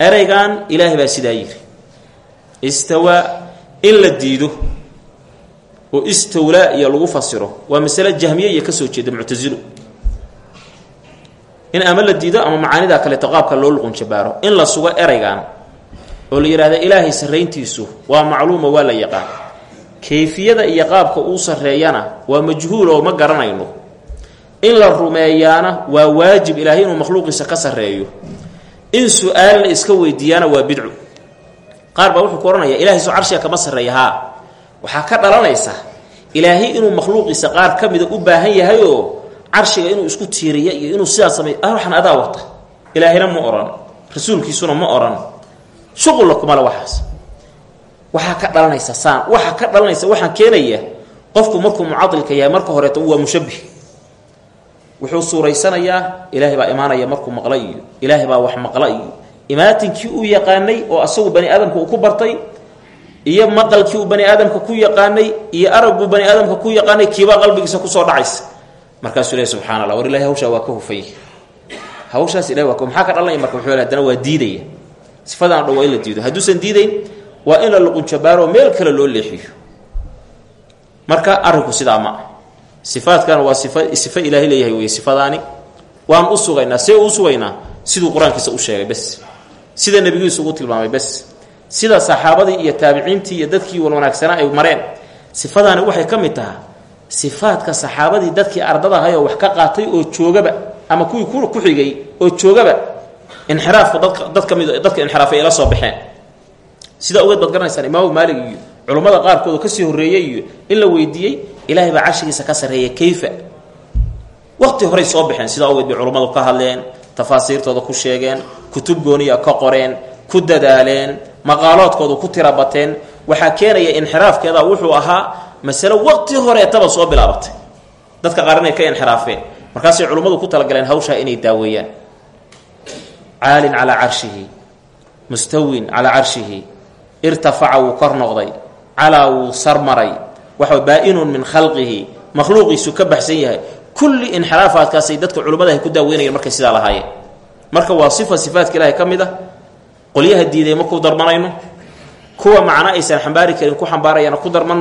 Ereygan ilaahay baa sidaa yiri istawaa in la diido oo istawlaa iyo lagu fasiro waa masale jahmiye iyo ka soo jeeda muctasilo in ama la diido ama macaanidaa kaleeto qaabka loo luqunjabaaro in la sugo ereygan oo la yidhahda ilaahay sarrayntiisu waa macluuma waa la yaqaan. Kayfiyada iyo qaabka uu sarreeyana waa majhuul oo ma garanayno. In la rumeeyaana waa waajib ilaahay inuu makhluuqiisa ka sarreeyo. In su'aalna iska weydiiyaana waa bidcu. Qaar baa wuxuu ku odhanaya ilahay soo carshiga kama sarreeya haa. Waxaa ka dhalanaysa ilaahay inuu makhluuqiisa qaar ka mida u baahan yahay oo carshiga inuu isku tiiriya iyo inuu sidaa sameey waxaan adaa wata. Ilaahayna ma ohan rasuulkiisuna ma ohan shuqulla kumale waxaas. Waxaa ka dhalanaysa saan waxaa ka dhalanaysa waxaan keenaya qofku markuu mucadilka yahay marka horeeto waa mushabbih. Wuxuu suuraysanayaa ilaahay baa imaanaya markuu maqla ilaahay baa wax maqla iyo imaatinkii uu yaqaanay oo asagu bani aadamka ku bartay iyo maqalkii uu bani aadamka ku yaqaanay iyo aragbuu bani aadamka ku yaqaanay kiibaa qalbigiisa ku soo dhacaysa markaasuu ilahi subxana allah war ilahay hawshaa waa ka hufay. Hawshaas ilahi waa maxaa ka dhalanaya marka wuxuu haddana waa diidaya. Sifadaan dhan in la diido. Hadduusan diidayn waa in la luqunjabaaro meel kale loo leexiyo. Marka arrinku sidaa ma ah waa sifa sifo ilaahay leeyahay wey sifadaani. Waan u sugaynaa see u sugaynaa siduu qur'aankiisa u sheegay bes. Sida nebigiisu ugu tilmaamay bes. Sida saxaabadii iyo taabiciintii iyo dadkii wanwanaagsanaa ay mareen sifadaani waxay ka mid tahaa sifaadka saxaabadii dadkii ardada ahayoo wax ka qaatay oo joogaba ama kuwii ku xigay oo joogaba inxiraafka dadka dad ka mid dadka inxiraafay ay la soo baxeen. Sidaa ogeed baad imaamu maalig iyo culummada qaarkood oo ka sii horreeyey iyo in la weydiiyey ilaahay baa carshigiisa ka sarreeya kayfa? Waqti horay soo baxeen sidaa ogeed bay culummadu ka hadleen tafaasiirtooda ku sheegeen kutub gooniya ka qoreen ku dadaaleen maqaaloodkooda ku tirabateen. Waxaa keenaya inxiraafkeeda wuxuu ahaa masale waqti horeetaba soo bilaabatay. Dadka qaar inay ka inxiraafeen. Markaasay culummadu ku talagaleen hawshaa inay daaweeyaan. Caalin calaa carshihi mustawin calaa carshihi irtafaca wuu kor noqday calaa wuu sarmaray. Waxa baa-inun min khalqihi makhluuqiisu ka baxsan yahay. Kulli inxiraafaadkaasay dadka culimmadaha ku daaweynayeen markay sidaa lahaayeen. Marka waa sifa sifaadka ilaahay ka mid a qolyaha diiday ma ku darmanayno? Kuwa macno aysan xambaari karin ku xambaarayana ku darman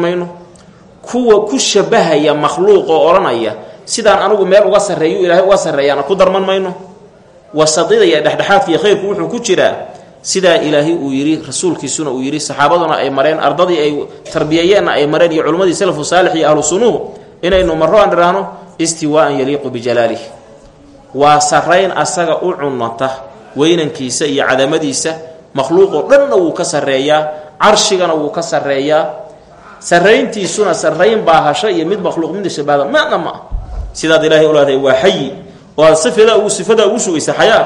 kuwa ku shabahaya makhluuq oo odhanaya sidaan anigu meel uga sarreeyu ilaahay uga sarreeyaana ku darman mayno? Wasadida iyo dhexdhexaadka iyo khayrku wuxuu ku jiraa sidaa ilaahay uu yidhi rasuulkiisuna uu yidhi saxaabaduna ay mareen ardadii ay tarbiyayeenna ay mareen iyo culimmadii salafu saalix iyo ahlu sunuhu inaynu marro aan idhaahno istiwaaan yaliiqu bijalaalih waa sarrayn asaga u cunata weynankiisa iyo cadamadiisa makhluuqoo dhanna wuu ka sarreeyaa carshigana wuu ka sarreeyaa sarrayntiisuna sarrayn baahasho iyo mid makhluuq midna shabaada ma ah sidaad ilaahay u leedahay waa xayi oo sifada ugu sifadaa ugu sugaysa xayaa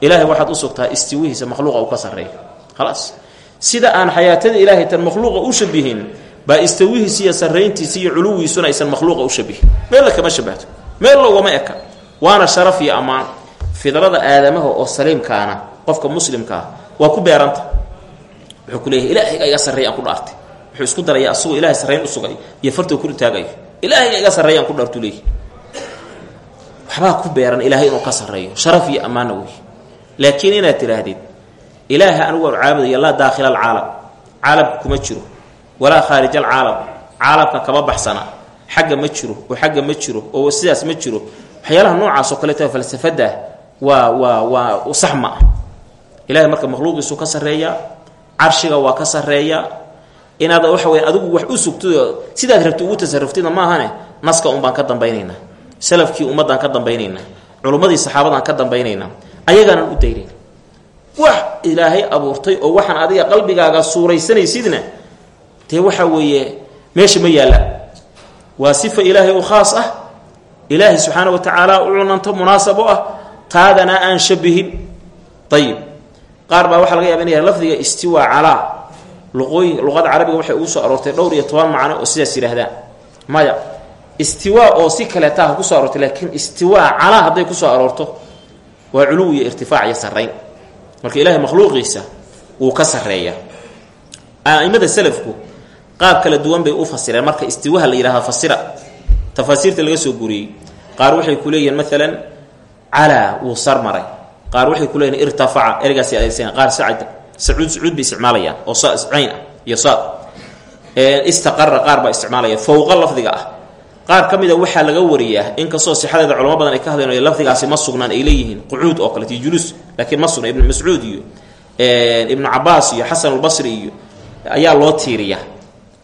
ilaahay waxaad u sugtaa istiwihiisa makhluuqa uu ka sarreeyo. Khalaas. Sida aan xayaatada ilaahay tan makhluuqa u shabihin baa istawihiisa iyo sarrayntiisa iyo culuwiisuna aysan makhluuqa u shabihin. Meella kama shabahto meel logama eka. Waana sharaf iyo ammaan fidrada aadamaha oo saliimkaana qofka muslimkaa waa ku beeranta. Wuxuu ku leeyahay ilaahayga iga sarreey aan ku dhaartay wuxuu isku daraya asagoo ilahay sarrayn u sugay iyo farta ku taagayo ilaahayga iga sarreey aan ku dhaartuu leeyahy waxbaa ku beeran ilaahay inuu ka sarreeyo. Sharaf iyo ammaanna wey. Laakiin inaad tidhaahdid ilaaha anigu aan caabudayo laa daakhila alcaalam. Caalamka kuma jiro. Walaa khaarij alcaalam caalamka kama baxsana. Xagga ma jiro oo xagga ma jiro oo sidaas ma jiro. Waxyaalaha noocaas oo kaleeto falsafada waa waa waa sax ma ah. Marka makhluuqiisu ka sarreeyaa carshiga waa ka sarreeyaa inaad waxa weya adigu wax u sugtid sidaad rabti ugu tasaruftidna maahane naska un baan ka dambaynaynaa salafkii ummaddaan ka dambaynaynaa culummadii saxaabadaan ka dambaynaynaa ayagaanan u daynayna wax ilaahay abuurtay oo waxaan adiga qalbigaaga suuraysanaysidna dee waxa weeye meesha ma yaallaan waa sifa ilaahay oo khaas ah. Ilaahay subxaana wa tacaala u cunanto munaasab u ah. Taadana aan shabihin ayib qaar baa waxaa laga yaba inay lafdiga istiwa calaa luqooyin luqada carabiga waxay ugu soo aroortay dhowr iyo toban macno oo sidaas yidhaahdaan maya istiwa oo si kaleeta ha ku soo aroortay laakiin istiwa calaa hadday ku soo aroorto waa culuw iyo irtifaac iyo sarrayn. Marka ilaahay makhluuqiisa wuu ka sarreeyaa a'immada salafku qaab kala duwan bay u fasireen. Marka istiwaha la yidhahda fasira tafaasiirta laga soo guriyey qaar waxay ku leeyihiin maalan calaa wuu sarmaray. Qaar waxay ku leeyihiin irtafaca ereygaasi adeegsan qaar sacd sacuud sacuud bay isticmaalayaan oo cayn ah iyo saad istaqara qaar baa isticmaalaya fowqa lafdiga ah. Qaar ka mida waxaa laga wariyaa inkastoo sixadeeda culamo badan ay ka hadleen lafdigaasi ma sugnaan ay leeyihiin qucuud oo kaleet iyo juluus laakiin ma sugna ibnu mascuud iyo ibnu cabaas iyo xasan albasri iyo ayaa loo tiiriya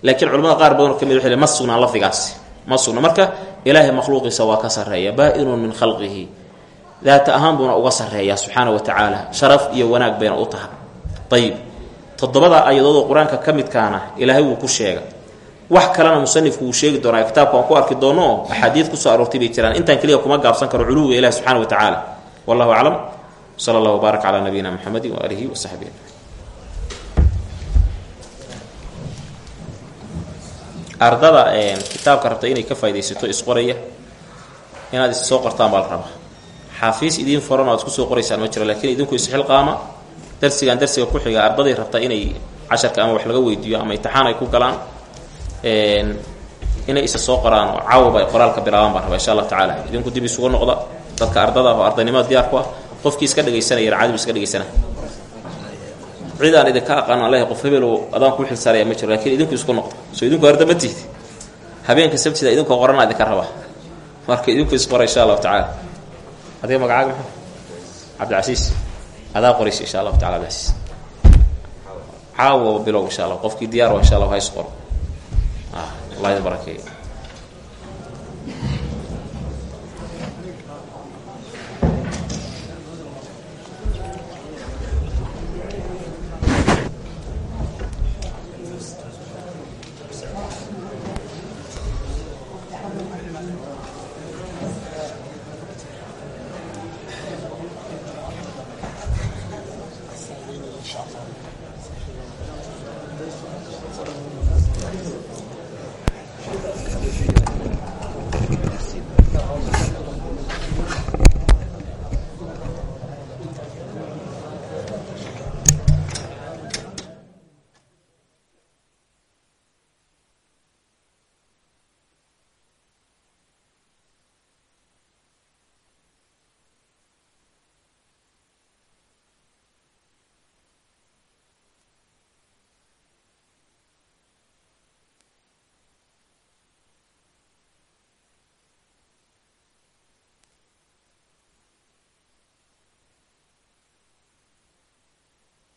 laakiin culamada qaar badan oo ka mid waxay ma sugnaan lafdigaasi ma sugna marka ilaahay makhluuqiisa waa ka sarreeya baa-inun min khalqihi. Daata ahaan buuna uga sarreeyaa subxaana wa tacaala sharaf iyo wanaag bayna u tahay ayib toddobada ayadoodoo qur'aanka ka midkaana ilaahay wuu ku sheega wax kalena musanifku wuu sheegi doonaa. Kitaabka aan ku arki doono oo axaadiid ku soo aroortay bay jiraan. Intaan keliya kuma gaabsan karo culuwiga ilahi subxana wa tacaala. Wallahu aclam. Sala allah wbaarak calaa nabiyina muxamedi waaalihi wa saxbihi ardada kitaabka rabta inay ka faa'idaysato isqoraya inaad is qortaan baa la rabaa. Xaafiis idiin furan oo ad isku soo qoraysaan ma jiro lakiin idinku isxilqaama darsigan darsiga ku xiga ardaday rabta inay casharka ama wax laga weydiiyo ama imtixaan ay ku galaan inay isa soo qoraan oo caawaba ay qoraalka bilaabaan baan rabaa insha allah tacaala. Idinku dib isugu noqda dadka ardada oo ardaynimada diyaar ku ah qofkii iska dhegaysanaya caadibu iska dhegaysana cid aan idinka aqaano aan leeyahay qof hebelo adaan kuu xilsaaraya ma jiro lakiin idinku isku noqda soo idinku arda ma tihid. Habeenka sabtida idinkoo qorana idinka rabaa. Marka idinku isqora insha allahu tacaala. Adiga magacaaga maxaa? Cabdicasiis adaa qoraysa insha allahu tacala cabdicasiis caawa bilow insha allah qofkii diyaar insha allah ha is qoro allah idin